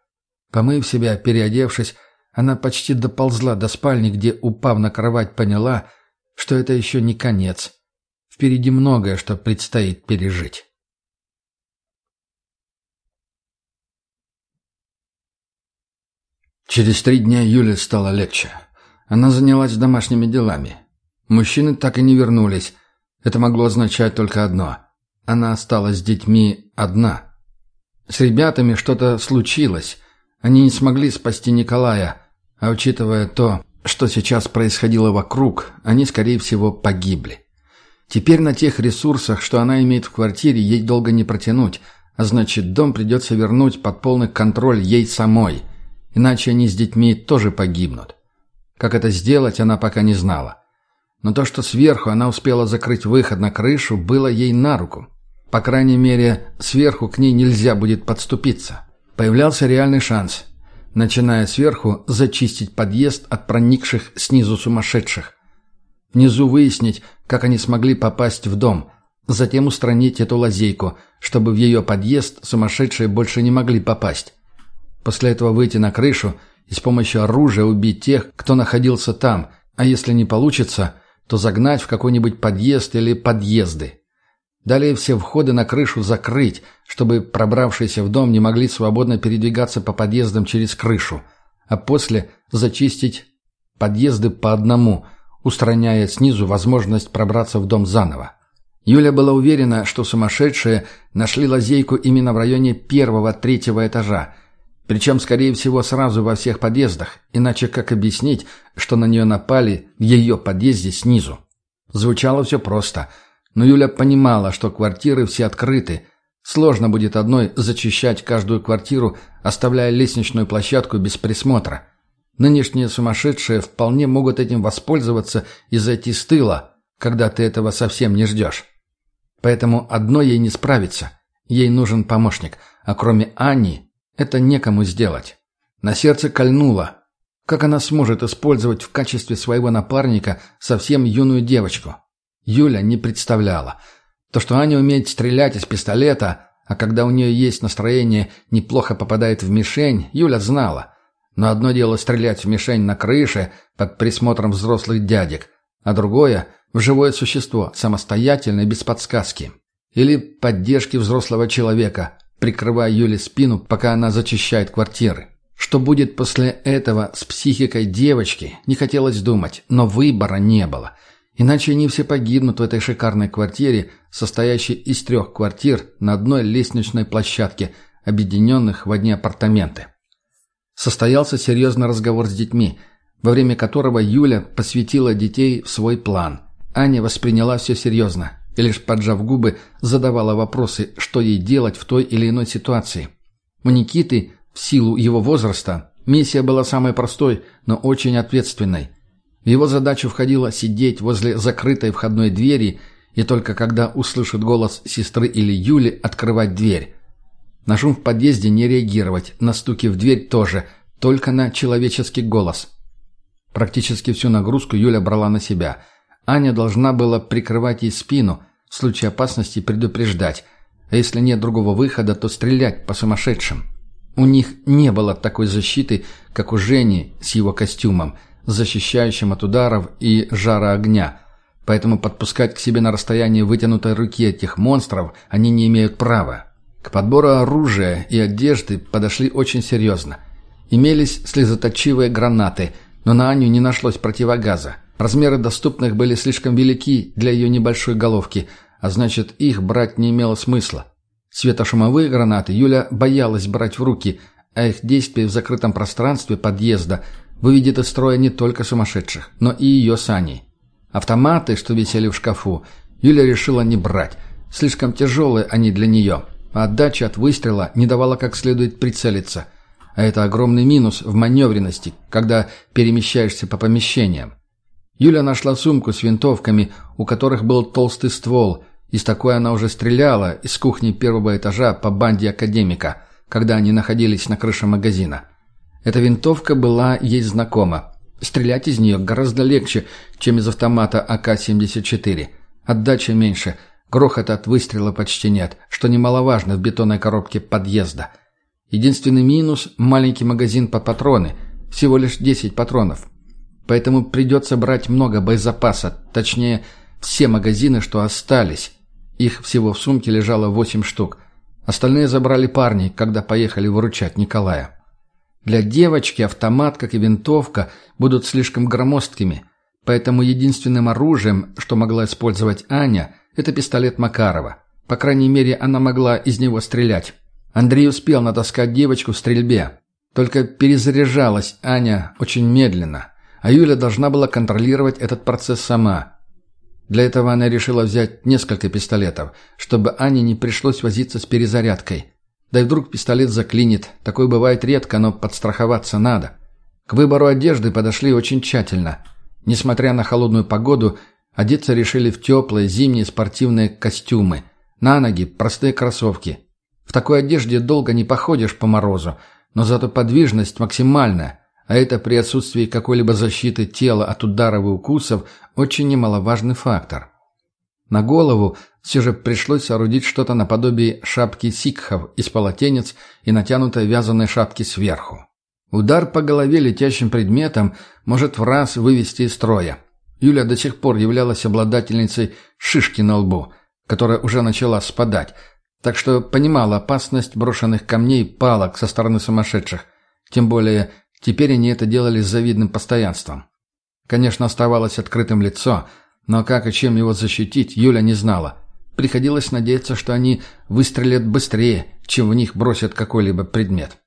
Помыв себя, переодевшись, она почти доползла до спальни, где, упав на кровать, поняла, что это еще не конец. Впереди многое, что предстоит пережить. Через три дня Юле стало легче. Она занялась домашними делами. Мужчины так и не вернулись. Это могло означать только одно. Она осталась с детьми одна. С ребятами что-то случилось. Они не смогли спасти Николая, а учитывая то, что сейчас происходило вокруг, они, скорее всего, погибли. Теперь на тех ресурсах, что она имеет в квартире, ей долго не протянуть, а значит, дом придется вернуть под полный контроль ей самой, иначе они с детьми тоже погибнут. Как это сделать, она пока не знала. Но то, что сверху она успела закрыть выход на крышу, было ей на руку. По крайней мере, сверху к ней нельзя будет подступиться. Появлялся реальный шанс, начиная сверху, зачистить подъезд от проникших снизу сумасшедших. Внизу выяснить, как они смогли попасть в дом, затем устранить эту лазейку, чтобы в ее подъезд сумасшедшие больше не могли попасть. После этого выйти на крышу и с помощью оружия убить тех, кто находился там, а если не получится, то загнать в какой-нибудь подъезд или подъезды. Далее все входы на крышу закрыть, чтобы пробравшиеся в дом не могли свободно передвигаться по подъездам через крышу, а после зачистить подъезды по одному, устраняя снизу возможность пробраться в дом заново. Юля была уверена, что сумасшедшие нашли лазейку именно в районе первого-третьего этажа, причем, скорее всего, сразу во всех подъездах, иначе как объяснить, что на нее напали в ее подъезде снизу? Звучало все просто, но Юля понимала, что квартиры все открыты, сложно будет одной зачищать каждую квартиру, оставляя лестничную площадку без присмотра. Нынешние сумасшедшие вполне могут этим воспользоваться и зайти с тыла, когда ты этого совсем не ждешь. Поэтому одно ей не справиться. Ей нужен помощник. А кроме Ани, это некому сделать. На сердце кольнуло. Как она сможет использовать в качестве своего напарника совсем юную девочку? Юля не представляла. То, что Аня умеет стрелять из пистолета, а когда у нее есть настроение, неплохо попадает в мишень, Юля знала. Но одно дело стрелять в мишень на крыше под присмотром взрослых дядек, а другое в живое существо, самостоятельно без подсказки. Или поддержки взрослого человека, прикрывая Юле спину, пока она зачищает квартиры. Что будет после этого с психикой девочки, не хотелось думать, но выбора не было. Иначе они все погибнут в этой шикарной квартире, состоящей из трех квартир на одной лестничной площадке, объединенных в одни апартаменты. Состоялся серьезный разговор с детьми, во время которого Юля посвятила детей в свой план – Аня восприняла все серьезно и лишь поджав губы задавала вопросы, что ей делать в той или иной ситуации. У Никиты, в силу его возраста, миссия была самой простой, но очень ответственной. В его задачу входило сидеть возле закрытой входной двери и только когда услышит голос сестры или Юли, открывать дверь. На шум в подъезде не реагировать, на стуки в дверь тоже, только на человеческий голос. Практически всю нагрузку Юля брала на себя – Аня должна была прикрывать ей спину, в случае опасности предупреждать, а если нет другого выхода, то стрелять по сумасшедшим. У них не было такой защиты, как у Жени с его костюмом, защищающим от ударов и жара огня. Поэтому подпускать к себе на расстоянии вытянутой руки этих монстров они не имеют права. К подбору оружия и одежды подошли очень серьезно. Имелись слезоточивые гранаты, но на Аню не нашлось противогаза – Размеры доступных были слишком велики для ее небольшой головки, а значит, их брать не имело смысла. Светошумовые гранаты Юля боялась брать в руки, а их действие в закрытом пространстве подъезда выведет из строя не только сумасшедших, но и ее сани. Автоматы, что висели в шкафу, Юля решила не брать. Слишком тяжелые они для нее, отдача от выстрела не давала как следует прицелиться. А это огромный минус в маневренности, когда перемещаешься по помещениям. Юля нашла сумку с винтовками, у которых был толстый ствол. Из такой она уже стреляла из кухни первого этажа по банде академика, когда они находились на крыше магазина. Эта винтовка была ей знакома. Стрелять из нее гораздо легче, чем из автомата АК-74. Отдача меньше, грохота от выстрела почти нет, что немаловажно в бетонной коробке подъезда. Единственный минус – маленький магазин под патроны, всего лишь 10 патронов. Поэтому придется брать много боезапаса, точнее, все магазины, что остались. Их всего в сумке лежало восемь штук. Остальные забрали парни, когда поехали выручать Николая. Для девочки автомат, как и винтовка, будут слишком громоздкими, поэтому единственным оружием, что могла использовать Аня, это пистолет Макарова. По крайней мере, она могла из него стрелять. Андрей успел натаскать девочку в стрельбе. Только перезаряжалась Аня очень медленно – а Юля должна была контролировать этот процесс сама. Для этого она решила взять несколько пистолетов, чтобы Ане не пришлось возиться с перезарядкой. Да и вдруг пистолет заклинит, такое бывает редко, но подстраховаться надо. К выбору одежды подошли очень тщательно. Несмотря на холодную погоду, одеться решили в теплые зимние спортивные костюмы. На ноги простые кроссовки. В такой одежде долго не походишь по морозу, но зато подвижность максимальная, а это при отсутствии какой-либо защиты тела от ударов и укусов очень немаловажный фактор. На голову все же пришлось соорудить что-то наподобие шапки сикхов из полотенец и натянутой вязаной шапки сверху. Удар по голове летящим предметом может в раз вывести из строя. Юля до сих пор являлась обладательницей шишки на лбу, которая уже начала спадать, так что понимала опасность брошенных камней палок со стороны сумасшедших. Тем более, теперь они это делали с завидным постоянством. Конечно, оставалось открытым лицо, но как и чем его защитить, Юля не знала. Приходилось надеяться, что они выстрелят быстрее, чем в них бросят какой-либо предмет.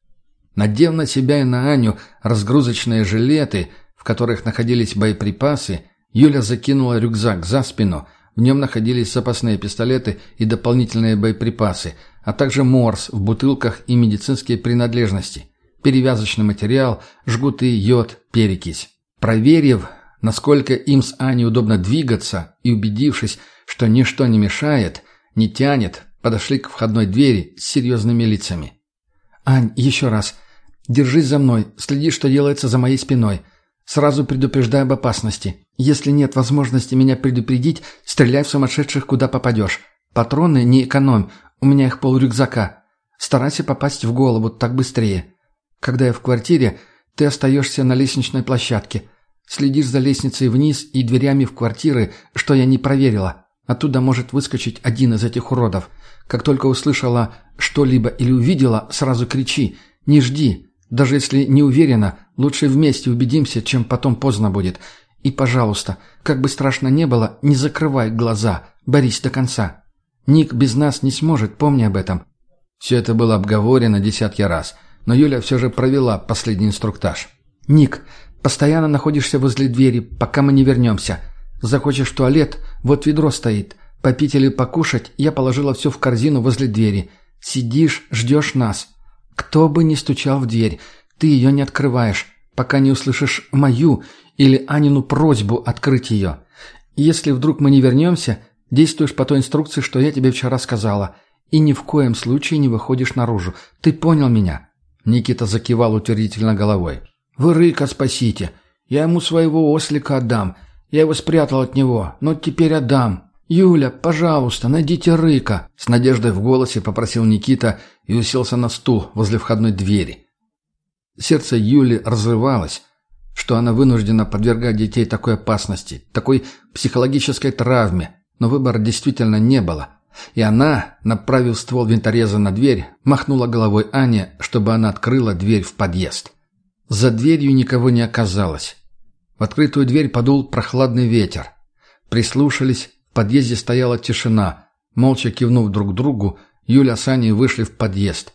Надев на себя и на Аню разгрузочные жилеты, в которых находились боеприпасы, Юля закинула рюкзак за спину. В нем находились запасные пистолеты и дополнительные боеприпасы, а также морс в бутылках и медицинские принадлежности, перевязочный материал, жгуты, йод, перекись. Проверив, насколько им с Аней удобно двигаться, и убедившись, что ничто не мешает, не тянет, подошли к входной двери с серьезными лицами. «Ань, еще раз. Держись за мной, следи, что делается за моей спиной. Сразу предупреждай об опасности. Если нет возможности меня предупредить, стреляй в сумасшедших, куда попадешь. Патроны не экономь, у меня их пол рюкзака. Старайся попасть в голову, так быстрее. Когда я в квартире, ты остаешься на лестничной площадке. Следишь за лестницей вниз и дверями в квартиры, что я не проверила. Оттуда может выскочить один из этих уродов. Как только услышала что-либо или увидела, сразу кричи. Не жди. Даже если не уверена, лучше вместе убедимся, чем потом поздно будет. И, пожалуйста, как бы страшно не было, не закрывай глаза. Борись до конца. Ник без нас не сможет, помни об этом. Все это было обговорено десятки раз, но Юля все же провела последний инструктаж. «Ник, постоянно находишься возле двери, пока мы не вернемся. Захочешь в туалет, вот ведро стоит. Попить или покушать, я положила все в корзину возле двери. Сидишь, ждешь нас. Кто бы ни стучал в дверь, ты ее не открываешь, пока не услышишь мою или Анину просьбу открыть ее. Если вдруг мы не вернемся, действуешь по той инструкции, что я тебе вчера сказала, и ни в коем случае не выходишь наружу. Ты понял меня?» Никита закивал утвердительно головой. «Вы Рыка спасите. Я ему своего ослика отдам. Я его спрятал от него, но теперь отдам. «Юля, пожалуйста, найдите Рыка!» С надеждой в голосе попросил Никита и уселся на стул возле входной двери. Сердце Юли разрывалось, что она вынуждена подвергать детей такой опасности, такой психологической травме, но выбора действительно не было. И она, направив ствол винтореза на дверь, махнула головой Ане, чтобы она открыла дверь в подъезд. За дверью никого не оказалось. В открытую дверь подул прохладный ветер. Прислушались, в подъезде стояла тишина. Молча кивнув друг другу, Юля с Аней вышли в подъезд.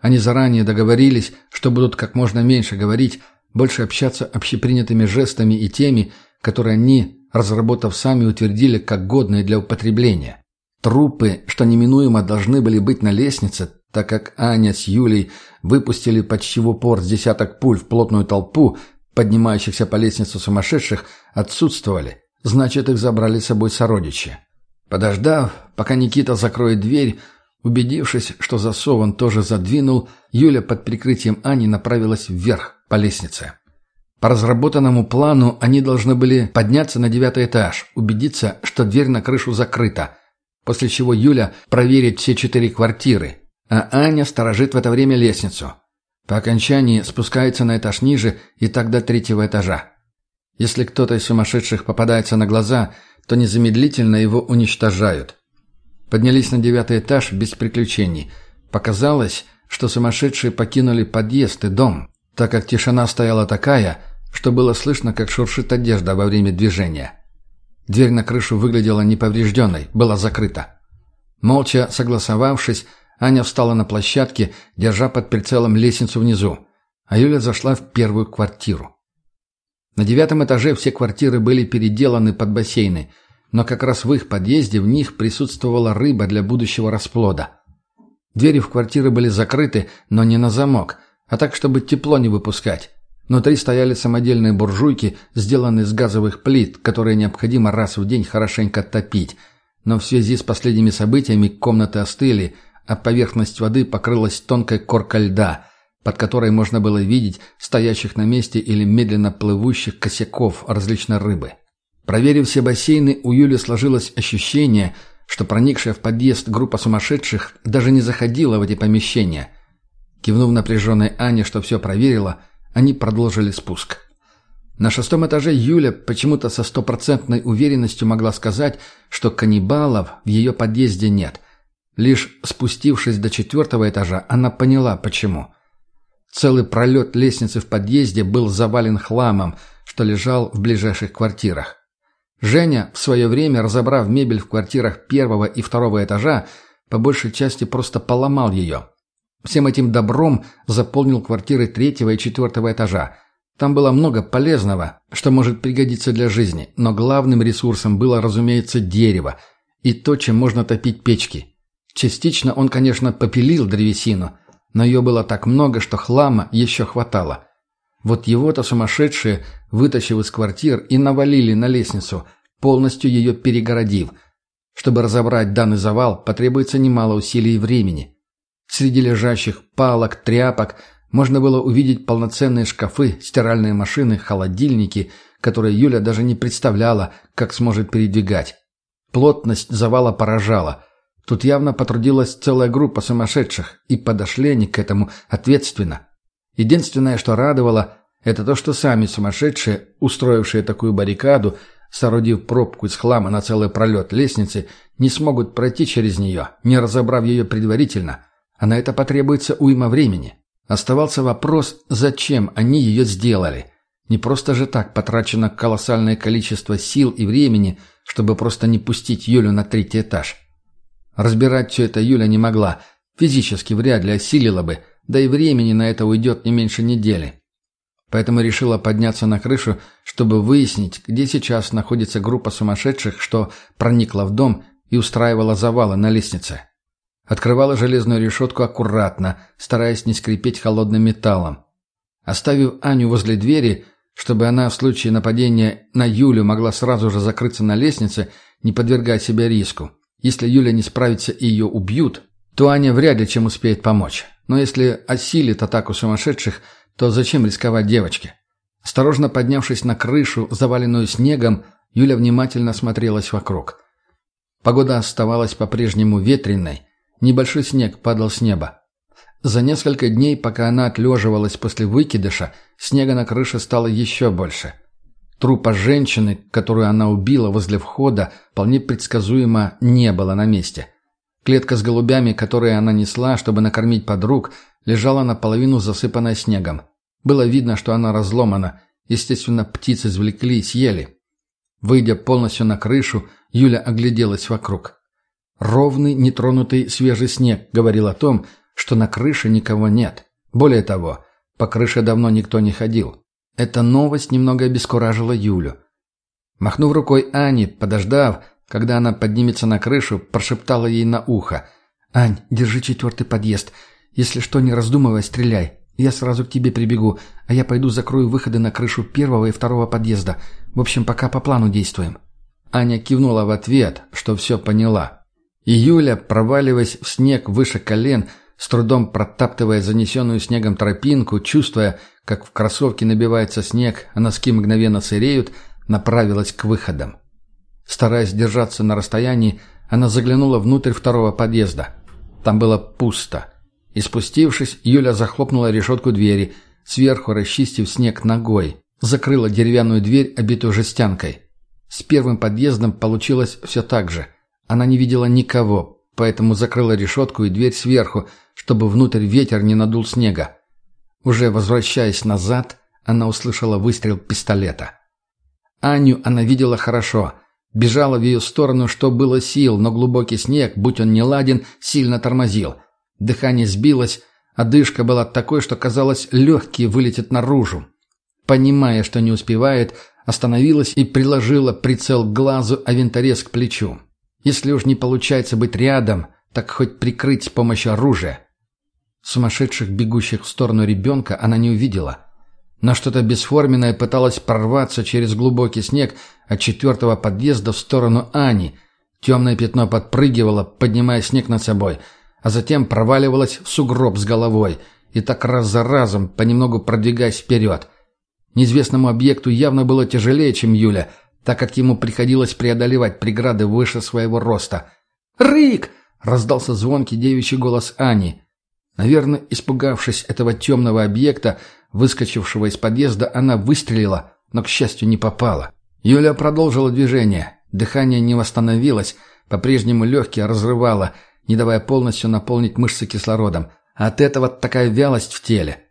Они заранее договорились, что будут как можно меньше говорить, больше общаться общепринятыми жестами и теми, которые они, разработав сами, утвердили как годные для употребления. Трупы, что неминуемо должны были быть на лестнице, так как Аня с Юлей выпустили почти в упор с десяток пуль в плотную толпу, поднимающихся по лестнице сумасшедших, отсутствовали. Значит, их забрали с собой сородичи. Подождав, пока Никита закроет дверь, убедившись, что засов он тоже задвинул, Юля под прикрытием Ани направилась вверх по лестнице. По разработанному плану они должны были подняться на девятый этаж, убедиться, что дверь на крышу закрыта, после чего Юля проверит все четыре квартиры, а Аня сторожит в это время лестницу. По окончании спускается на этаж ниже и так до третьего этажа. Если кто-то из сумасшедших попадается на глаза, то незамедлительно его уничтожают. Поднялись на девятый этаж без приключений. Показалось, что сумасшедшие покинули подъезд и дом, так как тишина стояла такая, что было слышно, как шуршит одежда во время движения. Дверь на крышу выглядела неповрежденной, была закрыта. Молча согласовавшись, Аня встала на площадке, держа под прицелом лестницу внизу, а Юля зашла в первую квартиру. На девятом этаже все квартиры были переделаны под бассейны, но как раз в их подъезде в них присутствовала рыба для будущего расплода. Двери в квартиры были закрыты, но не на замок, а так, чтобы тепло не выпускать. Внутри стояли самодельные буржуйки, сделанные из газовых плит, которые необходимо раз в день хорошенько топить. Но в связи с последними событиями комнаты остыли, а поверхность воды покрылась тонкой коркой льда, под которой можно было видеть стоящих на месте или медленно плывущих косяков различной рыбы. Проверив все бассейны, у Юли сложилось ощущение, что проникшая в подъезд группа сумасшедших даже не заходила в эти помещения. Кивнув напряженной Ане, что все проверила, они продолжили спуск. На шестом этаже Юля почему-то со стопроцентной уверенностью могла сказать, что каннибалов в ее подъезде нет. Лишь спустившись до четвертого этажа, она поняла, почему. Целый пролет лестницы в подъезде был завален хламом, что лежал в ближайших квартирах. Женя, в свое время разобрав мебель в квартирах первого и второго этажа, по большей части просто поломал ее. Всем этим добром заполнил квартиры третьего и четвертого этажа. Там было много полезного, что может пригодиться для жизни, но главным ресурсом было, разумеется, дерево и то, чем можно топить печки. Частично он, конечно, попилил древесину, но ее было так много, что хлама еще хватало. Вот его-то сумасшедшие, вытащив из квартир и навалили на лестницу, полностью ее перегородив. Чтобы разобрать данный завал, потребуется немало усилий и времени. Среди лежащих палок, тряпок можно было увидеть полноценные шкафы, стиральные машины, холодильники, которые Юля даже не представляла, как сможет передвигать. Плотность завала поражала. Тут явно потрудилась целая группа сумасшедших, и подошли они к этому ответственно. Единственное, что радовало, это то, что сами сумасшедшие, устроившие такую баррикаду, соорудив пробку из хлама на целый пролет лестницы, не смогут пройти через нее, не разобрав ее предварительно – а на это потребуется уйма времени. Оставался вопрос, зачем они ее сделали. Не просто же так потрачено колоссальное количество сил и времени, чтобы просто не пустить Юлю на третий этаж. Разбирать все это Юля не могла, физически вряд ли осилила бы, да и времени на это уйдет не меньше недели. Поэтому решила подняться на крышу, чтобы выяснить, где сейчас находится группа сумасшедших, что проникла в дом и устраивала завалы на лестнице. Открывала железную решетку аккуратно, стараясь не скрипеть холодным металлом. Оставив Аню возле двери, чтобы она в случае нападения на Юлю могла сразу же закрыться на лестнице, не подвергая себя риску. Если Юля не справится и ее убьют, то Аня вряд ли чем успеет помочь. Но если осилит атаку сумасшедших, то зачем рисковать девочке? Осторожно поднявшись на крышу, заваленную снегом, Юля внимательно смотрелась вокруг. Погода оставалась по-прежнему ветреной, Небольшой снег падал с неба. За несколько дней, пока она отлеживалась после выкидыша, снега на крыше стало еще больше. Трупа женщины, которую она убила возле входа, вполне предсказуемо не было на месте. Клетка с голубями, которую она несла, чтобы накормить подруг, лежала наполовину засыпанная снегом. Было видно, что она разломана. Естественно, птицы извлекли и съели. Выйдя полностью на крышу, Юля огляделась вокруг. Ровный, нетронутый свежий снег говорил о том, что на крыше никого нет. Более того, по крыше давно никто не ходил. Эта новость немного обескуражила Юлю. Махнув рукой Ане, подождав, когда она поднимется на крышу, прошептала ей на ухо. «Ань, держи четвертый подъезд. Если что, не раздумывай, стреляй. Я сразу к тебе прибегу, а я пойду закрою выходы на крышу первого и второго подъезда. В общем, пока по плану действуем». Аня кивнула в ответ, что все поняла. И Юля, проваливаясь в снег выше колен, с трудом протаптывая занесенную снегом тропинку, чувствуя, как в кроссовке набивается снег, а носки мгновенно сыреют, направилась к выходам. Стараясь держаться на расстоянии, она заглянула внутрь второго подъезда. Там было пусто. И спустившись, Юля захлопнула решетку двери, сверху расчистив снег ногой, закрыла деревянную дверь, обитую жестянкой. С первым подъездом получилось все так же – она не видела никого, поэтому закрыла решетку и дверь сверху, чтобы внутрь ветер не надул снега. Уже возвращаясь назад, она услышала выстрел пистолета. Аню она видела хорошо. Бежала в ее сторону, что было сил, но глубокий снег, будь он не ладен, сильно тормозил. Дыхание сбилось, а дышка была такой, что казалось, легкие вылетят наружу. понимая, что не успевает, остановилась и приложила прицел к глазу, а винторез к плечу. Если уж не получается быть рядом, так хоть прикрыть с помощью оружия. Сумасшедших, бегущих в сторону ребенка, она не увидела. Но что-то бесформенное пыталось прорваться через глубокий снег от четвертого подъезда в сторону Ани. Темное пятно подпрыгивало, поднимая снег над собой, а затем проваливалось в сугроб с головой, и так раз за разом, понемногу продвигаясь вперед. Неизвестному объекту явно было тяжелее, чем Юля, так как ему приходилось преодолевать преграды выше своего роста. «Рык!» — раздался звонкий девичий голос Ани. Наверное, испугавшись этого темного объекта, выскочившего из подъезда, она выстрелила, но, к счастью, не попала. Юля продолжила движение. Дыхание не восстановилось, по-прежнему легкие разрывало, не давая полностью наполнить мышцы кислородом. А от этого такая вялость в теле.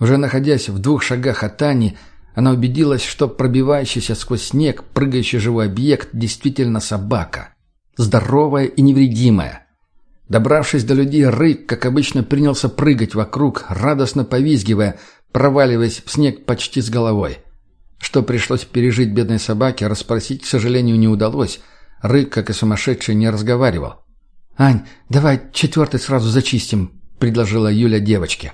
Уже находясь в двух шагах от Ани, она убедилась, что пробивающийся сквозь снег прыгающий живой объект действительно собака. Здоровая и невредимая. Добравшись до людей, Рык, как обычно, принялся прыгать вокруг, радостно повизгивая, проваливаясь в снег почти с головой. Что пришлось пережить бедной собаке, расспросить, к сожалению, не удалось. Рык, как и сумасшедший, не разговаривал. «Ань, давай четвертый сразу зачистим», — предложила Юля девочке.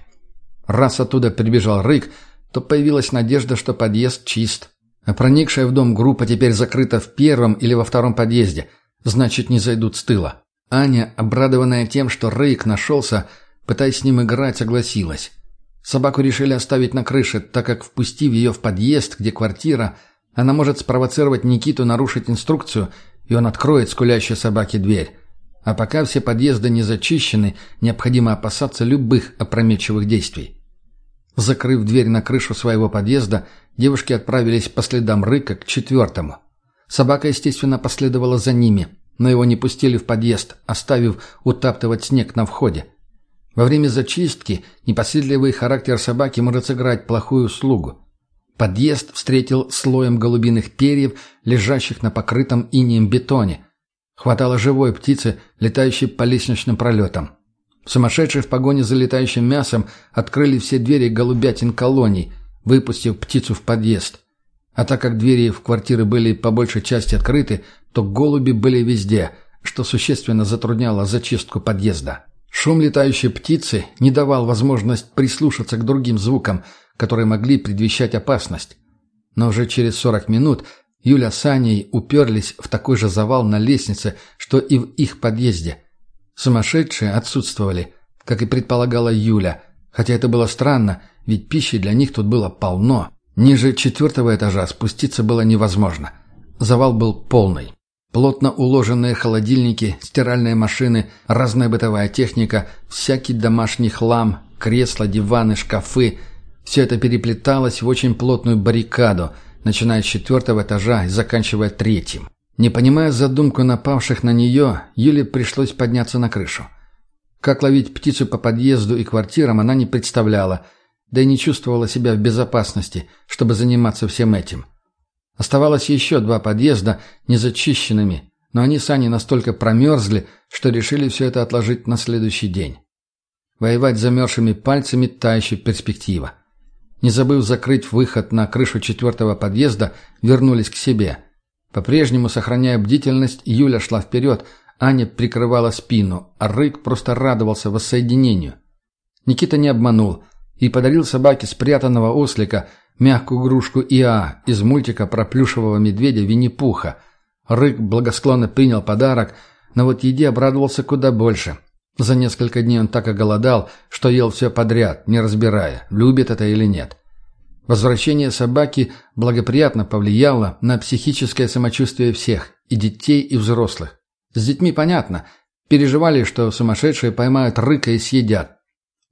Раз оттуда прибежал Рык, то появилась надежда, что подъезд чист. А проникшая в дом группа теперь закрыта в первом или во втором подъезде, значит, не зайдут с тыла. Аня, обрадованная тем, что Рейк нашелся, пытаясь с ним играть, согласилась. Собаку решили оставить на крыше, так как, впустив ее в подъезд, где квартира, она может спровоцировать Никиту нарушить инструкцию, и он откроет скулящей собаке дверь. А пока все подъезды не зачищены, необходимо опасаться любых опрометчивых действий. Закрыв дверь на крышу своего подъезда, девушки отправились по следам Рыка к четвертому. Собака, естественно, последовала за ними – но его не пустили в подъезд, оставив утаптывать снег на входе. Во время зачистки непоседливый характер собаки может сыграть плохую услугу. Подъезд встретил слоем голубиных перьев, лежащих на покрытом инеем бетоне. Хватало живой птицы, летающей по лестничным пролетам. Сумасшедшие в погоне за летающим мясом открыли все двери голубятин колоний, выпустив птицу в подъезд. А так как двери в квартиры были по большей части открыты, то голуби были везде, что существенно затрудняло зачистку подъезда. Шум летающей птицы не давал возможность прислушаться к другим звукам, которые могли предвещать опасность. Но уже через 40 минут Юля с Аней уперлись в такой же завал на лестнице, что и в их подъезде. Сумасшедшие отсутствовали, как и предполагала Юля, хотя это было странно, ведь пищи для них тут было полно. Ниже четвертого этажа спуститься было невозможно. Завал был полный. Плотно уложенные холодильники, стиральные машины, разная бытовая техника, всякий домашний хлам, кресла, диваны, шкафы – все это переплеталось в очень плотную баррикаду, начиная с четвертого этажа и заканчивая третьим. Не понимая задумку напавших на нее, Юле пришлось подняться на крышу. Как ловить птицу по подъезду и квартирам она не представляла, да и не чувствовала себя в безопасности, чтобы заниматься всем этим. Оставалось еще два подъезда незачищенными, но они с Аней настолько промерзли, что решили все это отложить на следующий день. Воевать замерзшими пальцами – та еще перспектива. Не забыв закрыть выход на крышу четвертого подъезда, вернулись к себе. По-прежнему, сохраняя бдительность, Юля шла вперед, Аня прикрывала спину, а Рык просто радовался воссоединению. Никита не обманул и подарил собаке спрятанного ослика – мягкую игрушку ИА из мультика про плюшевого медведя Винни-Пуха. Рык благосклонно принял подарок, но вот еде обрадовался куда больше. За несколько дней он так оголодал, что ел все подряд, не разбирая, любит это или нет. Возвращение собаки благоприятно повлияло на психическое самочувствие всех, и детей, и взрослых. С детьми понятно. Переживали, что сумасшедшие поймают рыка и съедят.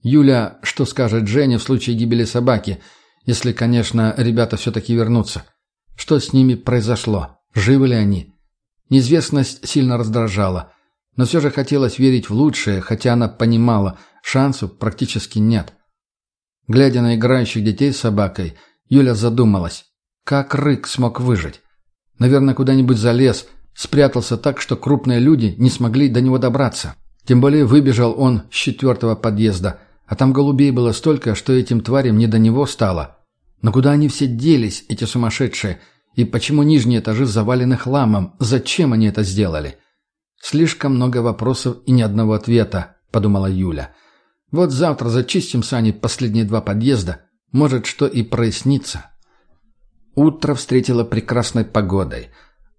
Юля, что скажет Женя в случае гибели собаки – если, конечно, ребята все-таки вернутся. Что с ними произошло? Живы ли они? Неизвестность сильно раздражала. Но все же хотелось верить в лучшее, хотя она понимала, шансов практически нет. Глядя на играющих детей с собакой, Юля задумалась, как Рык смог выжить. Наверное, куда-нибудь залез, спрятался так, что крупные люди не смогли до него добраться. Тем более выбежал он с четвертого подъезда, а там голубей было столько, что этим тварям не до него стало. Но куда они все делись, эти сумасшедшие? И почему нижние этажи завалены хламом? Зачем они это сделали? Слишком много вопросов и ни одного ответа, подумала Юля. Вот завтра зачистим с Аней последние два подъезда. Может, что и прояснится. Утро встретило прекрасной погодой.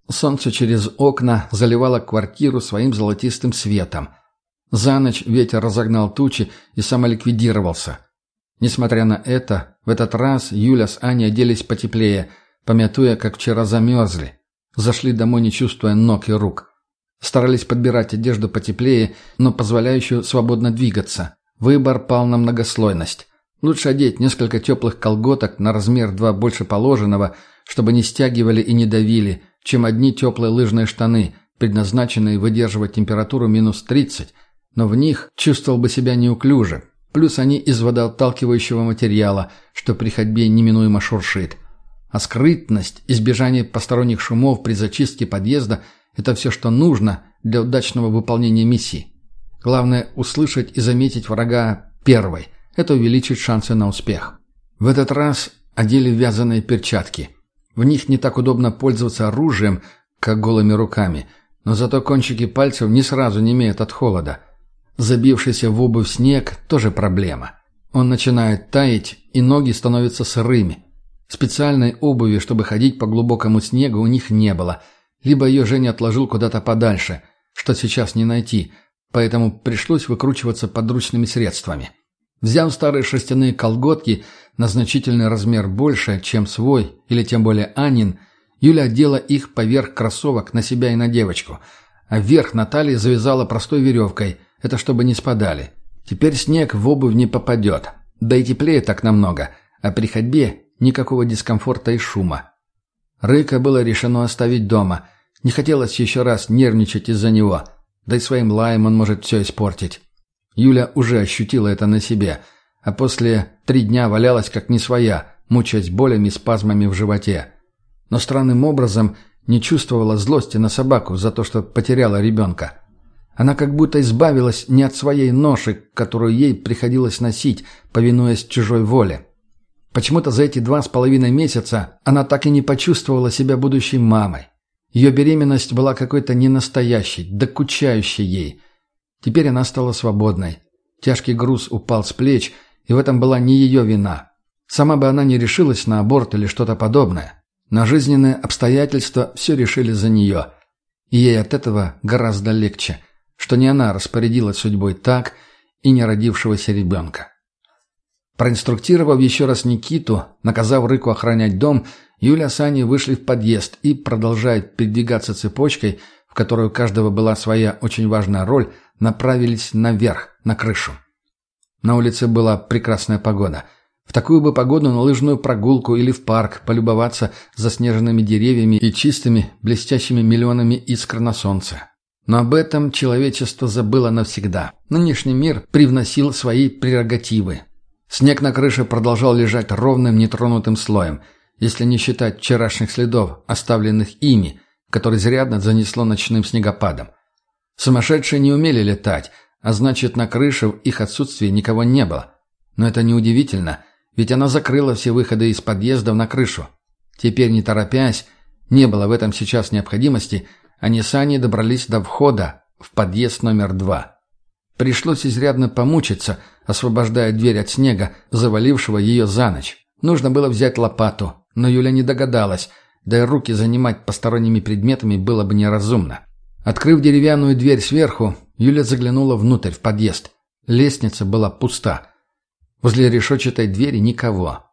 Солнце через окна заливало квартиру своим золотистым светом. За ночь ветер разогнал тучи и самоликвидировался. Несмотря на это, в этот раз Юля с Аней оделись потеплее, помятуя, как вчера замерзли. Зашли домой, не чувствуя ног и рук. Старались подбирать одежду потеплее, но позволяющую свободно двигаться. Выбор пал на многослойность. Лучше одеть несколько теплых колготок на размер два больше положенного, чтобы не стягивали и не давили, чем одни теплые лыжные штаны, предназначенные выдерживать температуру минус 30, но в них чувствовал бы себя неуклюже. Плюс они из водоотталкивающего материала, что при ходьбе неминуемо шуршит. А скрытность, избежание посторонних шумов при зачистке подъезда – это все, что нужно для удачного выполнения миссии. Главное – услышать и заметить врага первой. Это увеличит шансы на успех. В этот раз одели вязаные перчатки. В них не так удобно пользоваться оружием, как голыми руками, но зато кончики пальцев не сразу не имеют от холода. Забившийся в обувь снег – тоже проблема. Он начинает таять, и ноги становятся сырыми. Специальной обуви, чтобы ходить по глубокому снегу, у них не было. Либо ее Женя отложил куда-то подальше, что сейчас не найти – поэтому пришлось выкручиваться подручными средствами. Взяв старые шерстяные колготки на значительный размер больше, чем свой, или тем более Анин, Юля одела их поверх кроссовок на себя и на девочку, а вверх на талии завязала простой веревкой, это чтобы не спадали. Теперь снег в обувь не попадет, да и теплее так намного, а при ходьбе никакого дискомфорта и шума. Рыка было решено оставить дома, не хотелось еще раз нервничать из-за него – да и своим лаем он может все испортить. Юля уже ощутила это на себе, а после три дня валялась как не своя, мучаясь болями и спазмами в животе. Но странным образом не чувствовала злости на собаку за то, что потеряла ребенка. Она как будто избавилась не от своей ноши, которую ей приходилось носить, повинуясь чужой воле. Почему-то за эти два с половиной месяца она так и не почувствовала себя будущей мамой. Ее беременность была какой-то ненастоящей, докучающей ей. Теперь она стала свободной. Тяжкий груз упал с плеч, и в этом была не ее вина. Сама бы она не решилась на аборт или что-то подобное. Но жизненные обстоятельства все решили за нее. И ей от этого гораздо легче, что не она распорядилась судьбой так и не родившегося ребенка. Проинструктировав еще раз Никиту, наказав Рыку охранять дом, Юля с Аней вышли в подъезд и, продолжая передвигаться цепочкой, в которой у каждого была своя очень важная роль, направились наверх, на крышу. На улице была прекрасная погода. В такую бы погоду на лыжную прогулку или в парк полюбоваться заснеженными деревьями и чистыми, блестящими миллионами искр на солнце. Но об этом человечество забыло навсегда. Нынешний мир привносил свои прерогативы. Снег на крыше продолжал лежать ровным нетронутым слоем – если не считать вчерашних следов, оставленных ими, которые изрядно занесло ночным снегопадом. Сумасшедшие не умели летать, а значит, на крыше в их отсутствии никого не было. Но это неудивительно, ведь она закрыла все выходы из подъездов на крышу. Теперь, не торопясь, не было в этом сейчас необходимости, они с добрались до входа в подъезд номер два. Пришлось изрядно помучиться, освобождая дверь от снега, завалившего ее за ночь. Нужно было взять лопату, но Юля не догадалась, да и руки занимать посторонними предметами было бы неразумно. Открыв деревянную дверь сверху, Юля заглянула внутрь, в подъезд. Лестница была пуста. Возле решетчатой двери никого.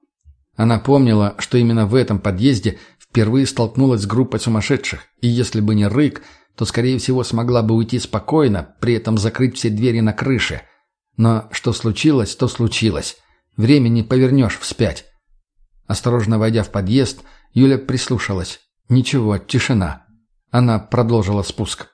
Она помнила, что именно в этом подъезде впервые столкнулась с группой сумасшедших, и если бы не рык, то, скорее всего, смогла бы уйти спокойно, при этом закрыть все двери на крыше. Но что случилось, то случилось. Времени повернешь вспять. Осторожно войдя в подъезд, Юля прислушалась. Ничего, тишина. Она продолжила спуск.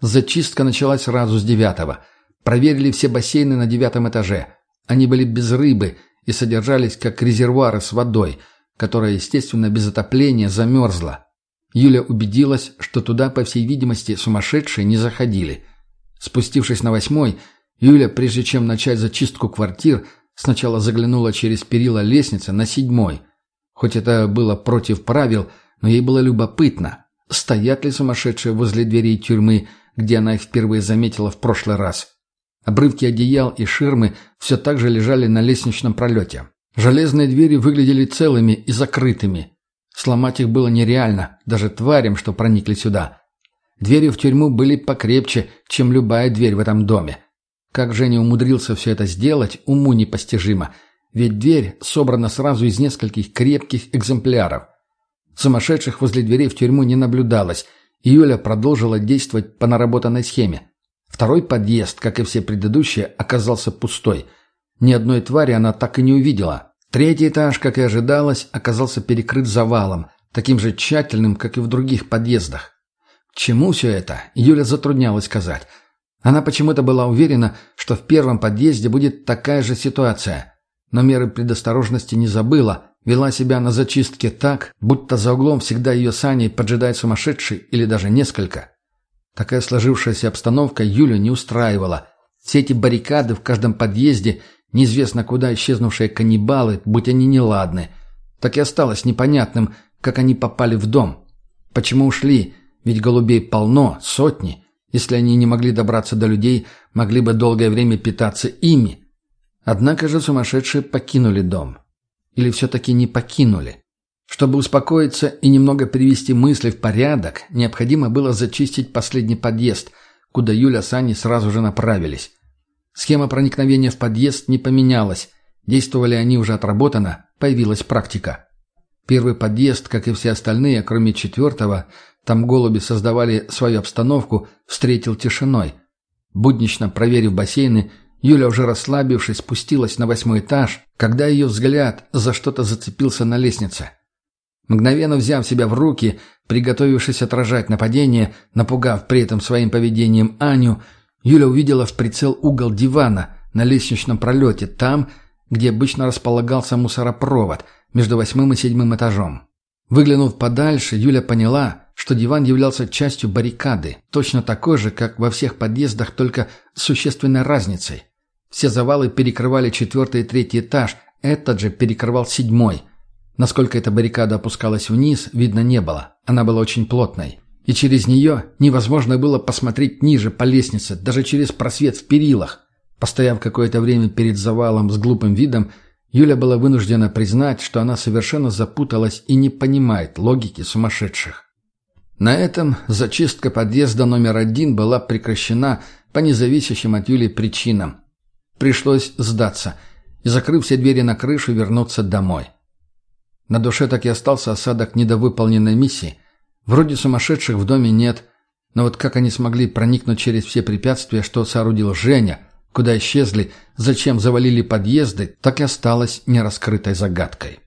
Зачистка началась сразу с девятого. Проверили все бассейны на девятом этаже. Они были без рыбы и содержались как резервуары с водой, которая, естественно, без отопления замерзла. Юля убедилась, что туда, по всей видимости, сумасшедшие не заходили. Спустившись на восьмой, Юля, прежде чем начать зачистку квартир, сначала заглянула через перила лестницы на седьмой. Хоть это было против правил, но ей было любопытно, стоят ли сумасшедшие возле дверей тюрьмы, где она их впервые заметила в прошлый раз. Обрывки одеял и ширмы все так же лежали на лестничном пролете. Железные двери выглядели целыми и закрытыми. Сломать их было нереально, даже тварям, что проникли сюда. Двери в тюрьму были покрепче, чем любая дверь в этом доме. Как Женя умудрился все это сделать, уму непостижимо. Ведь дверь собрана сразу из нескольких крепких экземпляров. Сумасшедших возле дверей в тюрьму не наблюдалось, и Юля продолжила действовать по наработанной схеме. Второй подъезд, как и все предыдущие, оказался пустой. Ни одной твари она так и не увидела. Третий этаж, как и ожидалось, оказался перекрыт завалом, таким же тщательным, как и в других подъездах. К чему все это, Юля затруднялась сказать. Она почему-то была уверена, что в первом подъезде будет такая же ситуация. Но меры предосторожности не забыла, вела себя на зачистке так, будто за углом всегда ее саней поджидает сумасшедший или даже несколько. Такая сложившаяся обстановка Юлю не устраивала. Все эти баррикады в каждом подъезде Неизвестно куда исчезнувшие каннибалы, будь они неладны. Так и осталось непонятным, как они попали в дом. Почему ушли? Ведь голубей полно, сотни. Если они не могли добраться до людей, могли бы долгое время питаться ими. Однако же сумасшедшие покинули дом. Или все-таки не покинули. Чтобы успокоиться и немного привести мысли в порядок, необходимо было зачистить последний подъезд, куда Юля с Аней сразу же направились. Схема проникновения в подъезд не поменялась. Действовали они уже отработано, появилась практика. Первый подъезд, как и все остальные, кроме четвертого, там голуби создавали свою обстановку, встретил тишиной. Буднично проверив бассейны, Юля, уже расслабившись, спустилась на восьмой этаж, когда ее взгляд за что-то зацепился на лестнице. Мгновенно взяв себя в руки, приготовившись отражать нападение, напугав при этом своим поведением Аню, Юля увидела в прицел угол дивана на лестничном пролете, там, где обычно располагался мусоропровод, между восьмым и седьмым этажом. Выглянув подальше, Юля поняла, что диван являлся частью баррикады, точно такой же, как во всех подъездах, только с существенной разницей. Все завалы перекрывали четвертый и третий этаж, этот же перекрывал седьмой. Насколько эта баррикада опускалась вниз, видно не было. Она была очень плотной и через нее невозможно было посмотреть ниже по лестнице, даже через просвет в перилах. Постояв какое-то время перед завалом с глупым видом, Юля была вынуждена признать, что она совершенно запуталась и не понимает логики сумасшедших. На этом зачистка подъезда номер один была прекращена по независящим от Юли причинам. Пришлось сдаться и, закрыв все двери на крышу, вернуться домой. На душе так и остался осадок недовыполненной миссии, Вроде сумасшедших в доме нет, но вот как они смогли проникнуть через все препятствия, что соорудил Женя, куда исчезли, зачем завалили подъезды, так и осталось нераскрытой загадкой.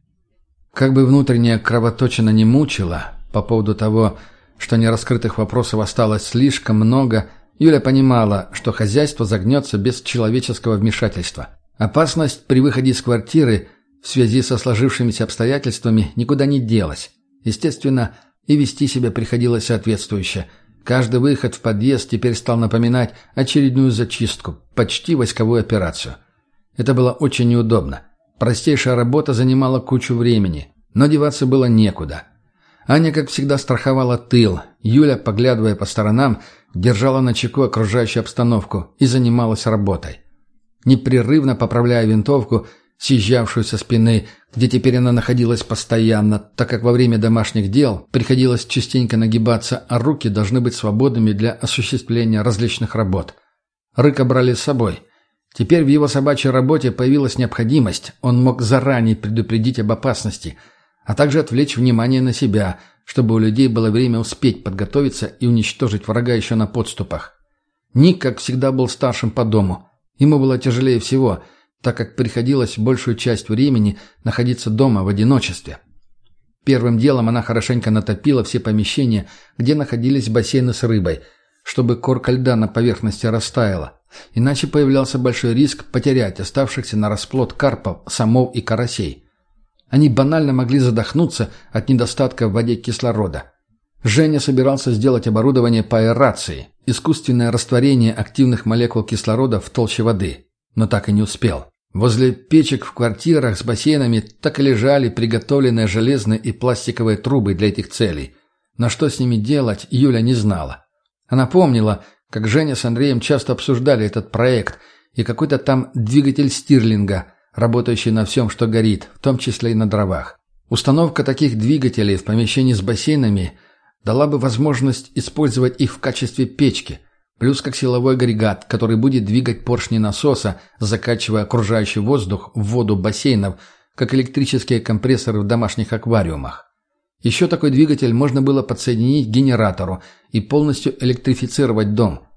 Как бы внутренняя кровоточина не мучила по поводу того, что нераскрытых вопросов осталось слишком много, Юля понимала, что хозяйство загнется без человеческого вмешательства. Опасность при выходе из квартиры в связи со сложившимися обстоятельствами никуда не делась. Естественно, и вести себя приходилось соответствующе. Каждый выход в подъезд теперь стал напоминать очередную зачистку, почти войсковую операцию. Это было очень неудобно. Простейшая работа занимала кучу времени, но деваться было некуда. Аня, как всегда, страховала тыл. Юля, поглядывая по сторонам, держала на чеку окружающую обстановку и занималась работой. Непрерывно поправляя винтовку, съезжавшую со спины, где теперь она находилась постоянно, так как во время домашних дел приходилось частенько нагибаться, а руки должны быть свободными для осуществления различных работ. Рыка брали с собой. Теперь в его собачьей работе появилась необходимость, он мог заранее предупредить об опасности, а также отвлечь внимание на себя, чтобы у людей было время успеть подготовиться и уничтожить врага еще на подступах. Ник, как всегда, был старшим по дому. Ему было тяжелее всего – так как приходилось большую часть времени находиться дома в одиночестве. Первым делом она хорошенько натопила все помещения, где находились бассейны с рыбой, чтобы корка льда на поверхности растаяла. Иначе появлялся большой риск потерять оставшихся на расплод карпов, самов и карасей. Они банально могли задохнуться от недостатка в воде кислорода. Женя собирался сделать оборудование по аэрации, искусственное растворение активных молекул кислорода в толще воды, но так и не успел. Возле печек в квартирах с бассейнами так и лежали приготовленные железные и пластиковые трубы для этих целей. Но что с ними делать, Юля не знала. Она помнила, как Женя с Андреем часто обсуждали этот проект и какой-то там двигатель Стирлинга, работающий на всем, что горит, в том числе и на дровах. Установка таких двигателей в помещении с бассейнами дала бы возможность использовать их в качестве печки, плюс как силовой агрегат, который будет двигать поршни насоса, закачивая окружающий воздух в воду бассейнов, как электрические компрессоры в домашних аквариумах. Еще такой двигатель можно было подсоединить к генератору и полностью электрифицировать дом.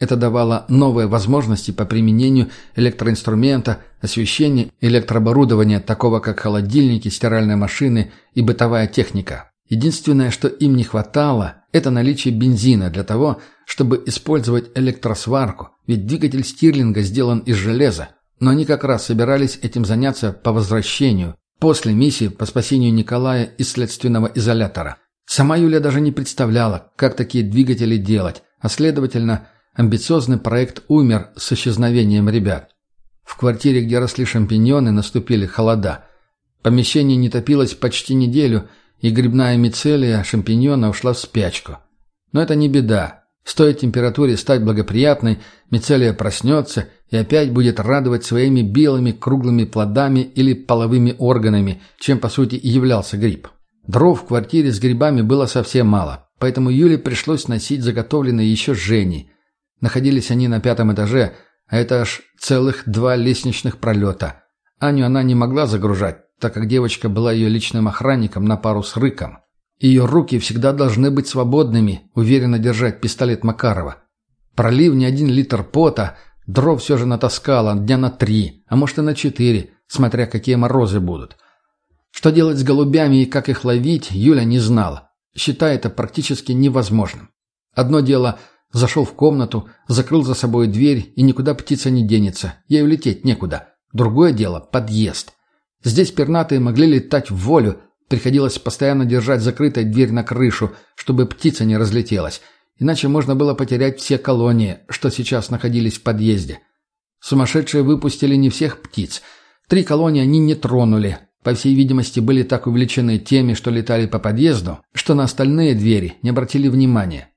Это давало новые возможности по применению электроинструмента, освещения, электрооборудования, такого как холодильники, стиральные машины и бытовая техника. Единственное, что им не хватало, это наличие бензина для того, чтобы использовать электросварку, ведь двигатель Стирлинга сделан из железа. Но они как раз собирались этим заняться по возвращению, после миссии по спасению Николая из следственного изолятора. Сама Юля даже не представляла, как такие двигатели делать, а следовательно – Амбициозный проект умер с исчезновением ребят. В квартире, где росли шампиньоны, наступили холода. Помещение не топилось почти неделю, и грибная мицелия шампиньона ушла в спячку. Но это не беда. Стоит температуре стать благоприятной, мицелия проснется и опять будет радовать своими белыми круглыми плодами или половыми органами, чем по сути и являлся гриб. Дров в квартире с грибами было совсем мало, поэтому Юле пришлось носить заготовленные еще Женей – Находились они на пятом этаже, а это аж целых два лестничных пролета. Аню она не могла загружать, так как девочка была ее личным охранником на пару с Рыком. Ее руки всегда должны быть свободными, уверенно держать пистолет Макарова. Пролив не один литр пота, дров все же натаскала дня на три, а может и на четыре, смотря какие морозы будут. Что делать с голубями и как их ловить, Юля не знала, считая это практически невозможным. Одно дело Зашел в комнату, закрыл за собой дверь, и никуда птица не денется. Ей улететь некуда. Другое дело – подъезд. Здесь пернатые могли летать в волю. Приходилось постоянно держать закрытой дверь на крышу, чтобы птица не разлетелась. Иначе можно было потерять все колонии, что сейчас находились в подъезде. Сумасшедшие выпустили не всех птиц. Три колонии они не тронули. По всей видимости, были так увлечены теми, что летали по подъезду, что на остальные двери не обратили внимания.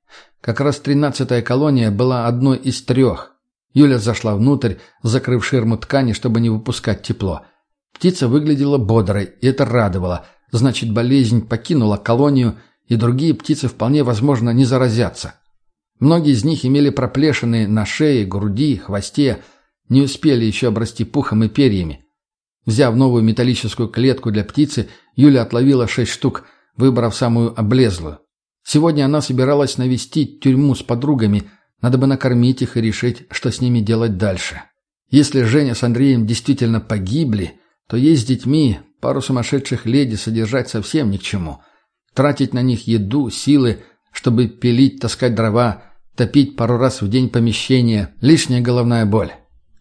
Как раз тринадцатая колония была одной из трех. Юля зашла внутрь, закрыв ширму ткани, чтобы не выпускать тепло. Птица выглядела бодрой, и это радовало. Значит, болезнь покинула колонию, и другие птицы вполне возможно не заразятся. Многие из них имели проплешины на шее, груди, хвосте, не успели еще обрасти пухом и перьями. Взяв новую металлическую клетку для птицы, Юля отловила шесть штук, выбрав самую облезлую. Сегодня она собиралась навестить тюрьму с подругами, надо бы накормить их и решить, что с ними делать дальше. Если Женя с Андреем действительно погибли, то ей с детьми пару сумасшедших леди содержать совсем ни к чему. Тратить на них еду, силы, чтобы пилить, таскать дрова, топить пару раз в день помещение – лишняя головная боль.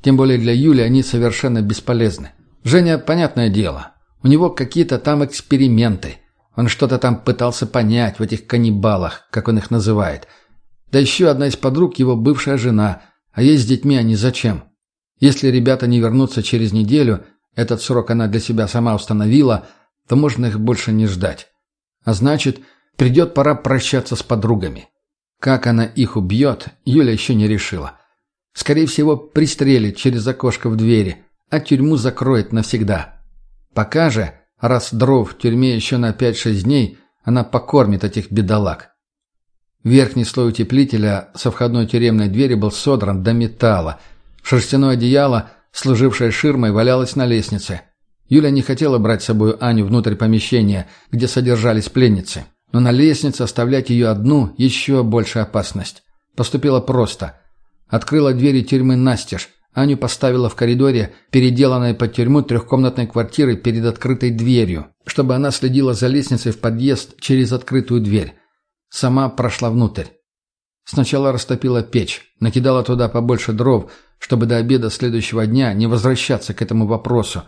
Тем более для Юли они совершенно бесполезны. Женя, понятное дело, у него какие-то там эксперименты. Он что-то там пытался понять в этих каннибалах, как он их называет. Да еще одна из подруг его бывшая жена, а ей с детьми они зачем? Если ребята не вернутся через неделю, этот срок она для себя сама установила, то можно их больше не ждать. А значит, придет пора прощаться с подругами. Как она их убьет, Юля еще не решила. Скорее всего, пристрелит через окошко в двери, а тюрьму закроет навсегда. Пока же Раз дров в тюрьме еще на 5-6 дней, она покормит этих бедолаг. Верхний слой утеплителя со входной тюремной двери был содран до металла. Шерстяное одеяло, служившее ширмой, валялось на лестнице. Юля не хотела брать с собой Аню внутрь помещения, где содержались пленницы. Но на лестнице оставлять ее одну – еще больше опасность. Поступила просто. Открыла двери тюрьмы настежь, Аню поставила в коридоре, переделанной под тюрьму трехкомнатной квартиры перед открытой дверью, чтобы она следила за лестницей в подъезд через открытую дверь. Сама прошла внутрь. Сначала растопила печь, накидала туда побольше дров, чтобы до обеда следующего дня не возвращаться к этому вопросу.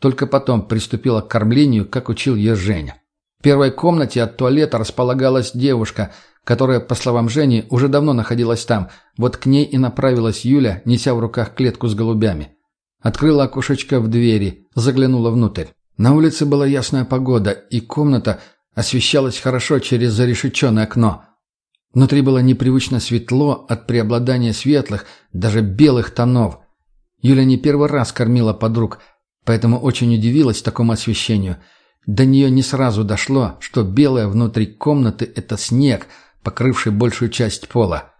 Только потом приступила к кормлению, как учил ее Женя. В первой комнате от туалета располагалась девушка – которая, по словам Жени, уже давно находилась там. Вот к ней и направилась Юля, неся в руках клетку с голубями. Открыла окошечко в двери, заглянула внутрь. На улице была ясная погода, и комната освещалась хорошо через зарешеченное окно. Внутри было непривычно светло от преобладания светлых, даже белых тонов. Юля не первый раз кормила подруг, поэтому очень удивилась такому освещению. До нее не сразу дошло, что белое внутри комнаты – это снег, покрывший большую часть пола.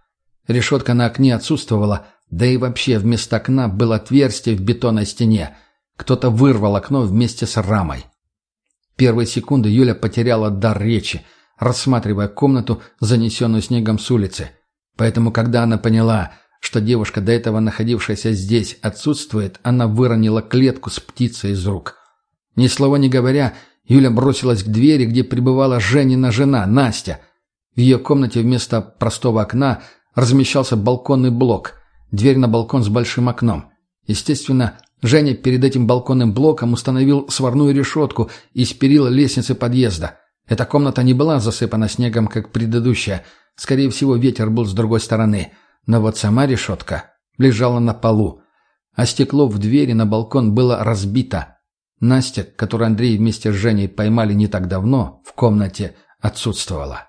Решетка на окне отсутствовала, да и вообще вместо окна было отверстие в бетонной стене. Кто-то вырвал окно вместе с рамой. Первые секунды Юля потеряла дар речи – рассматривая комнату, занесенную снегом с улицы. Поэтому, когда она поняла, что девушка, до этого находившаяся здесь, отсутствует, она выронила клетку с птицей из рук. Ни слова не говоря, Юля бросилась к двери, где пребывала Женина жена, Настя. В ее комнате вместо простого окна размещался балконный блок, дверь на балкон с большим окном. Естественно, Женя перед этим балконным блоком установил сварную решетку из перила лестницы подъезда. Эта комната не была засыпана снегом, как предыдущая. Скорее всего, ветер был с другой стороны. Но вот сама решетка лежала на полу. А стекло в двери на балкон было разбито. Настя, которую Андрей вместе с Женей поймали не так давно, в комнате отсутствовала.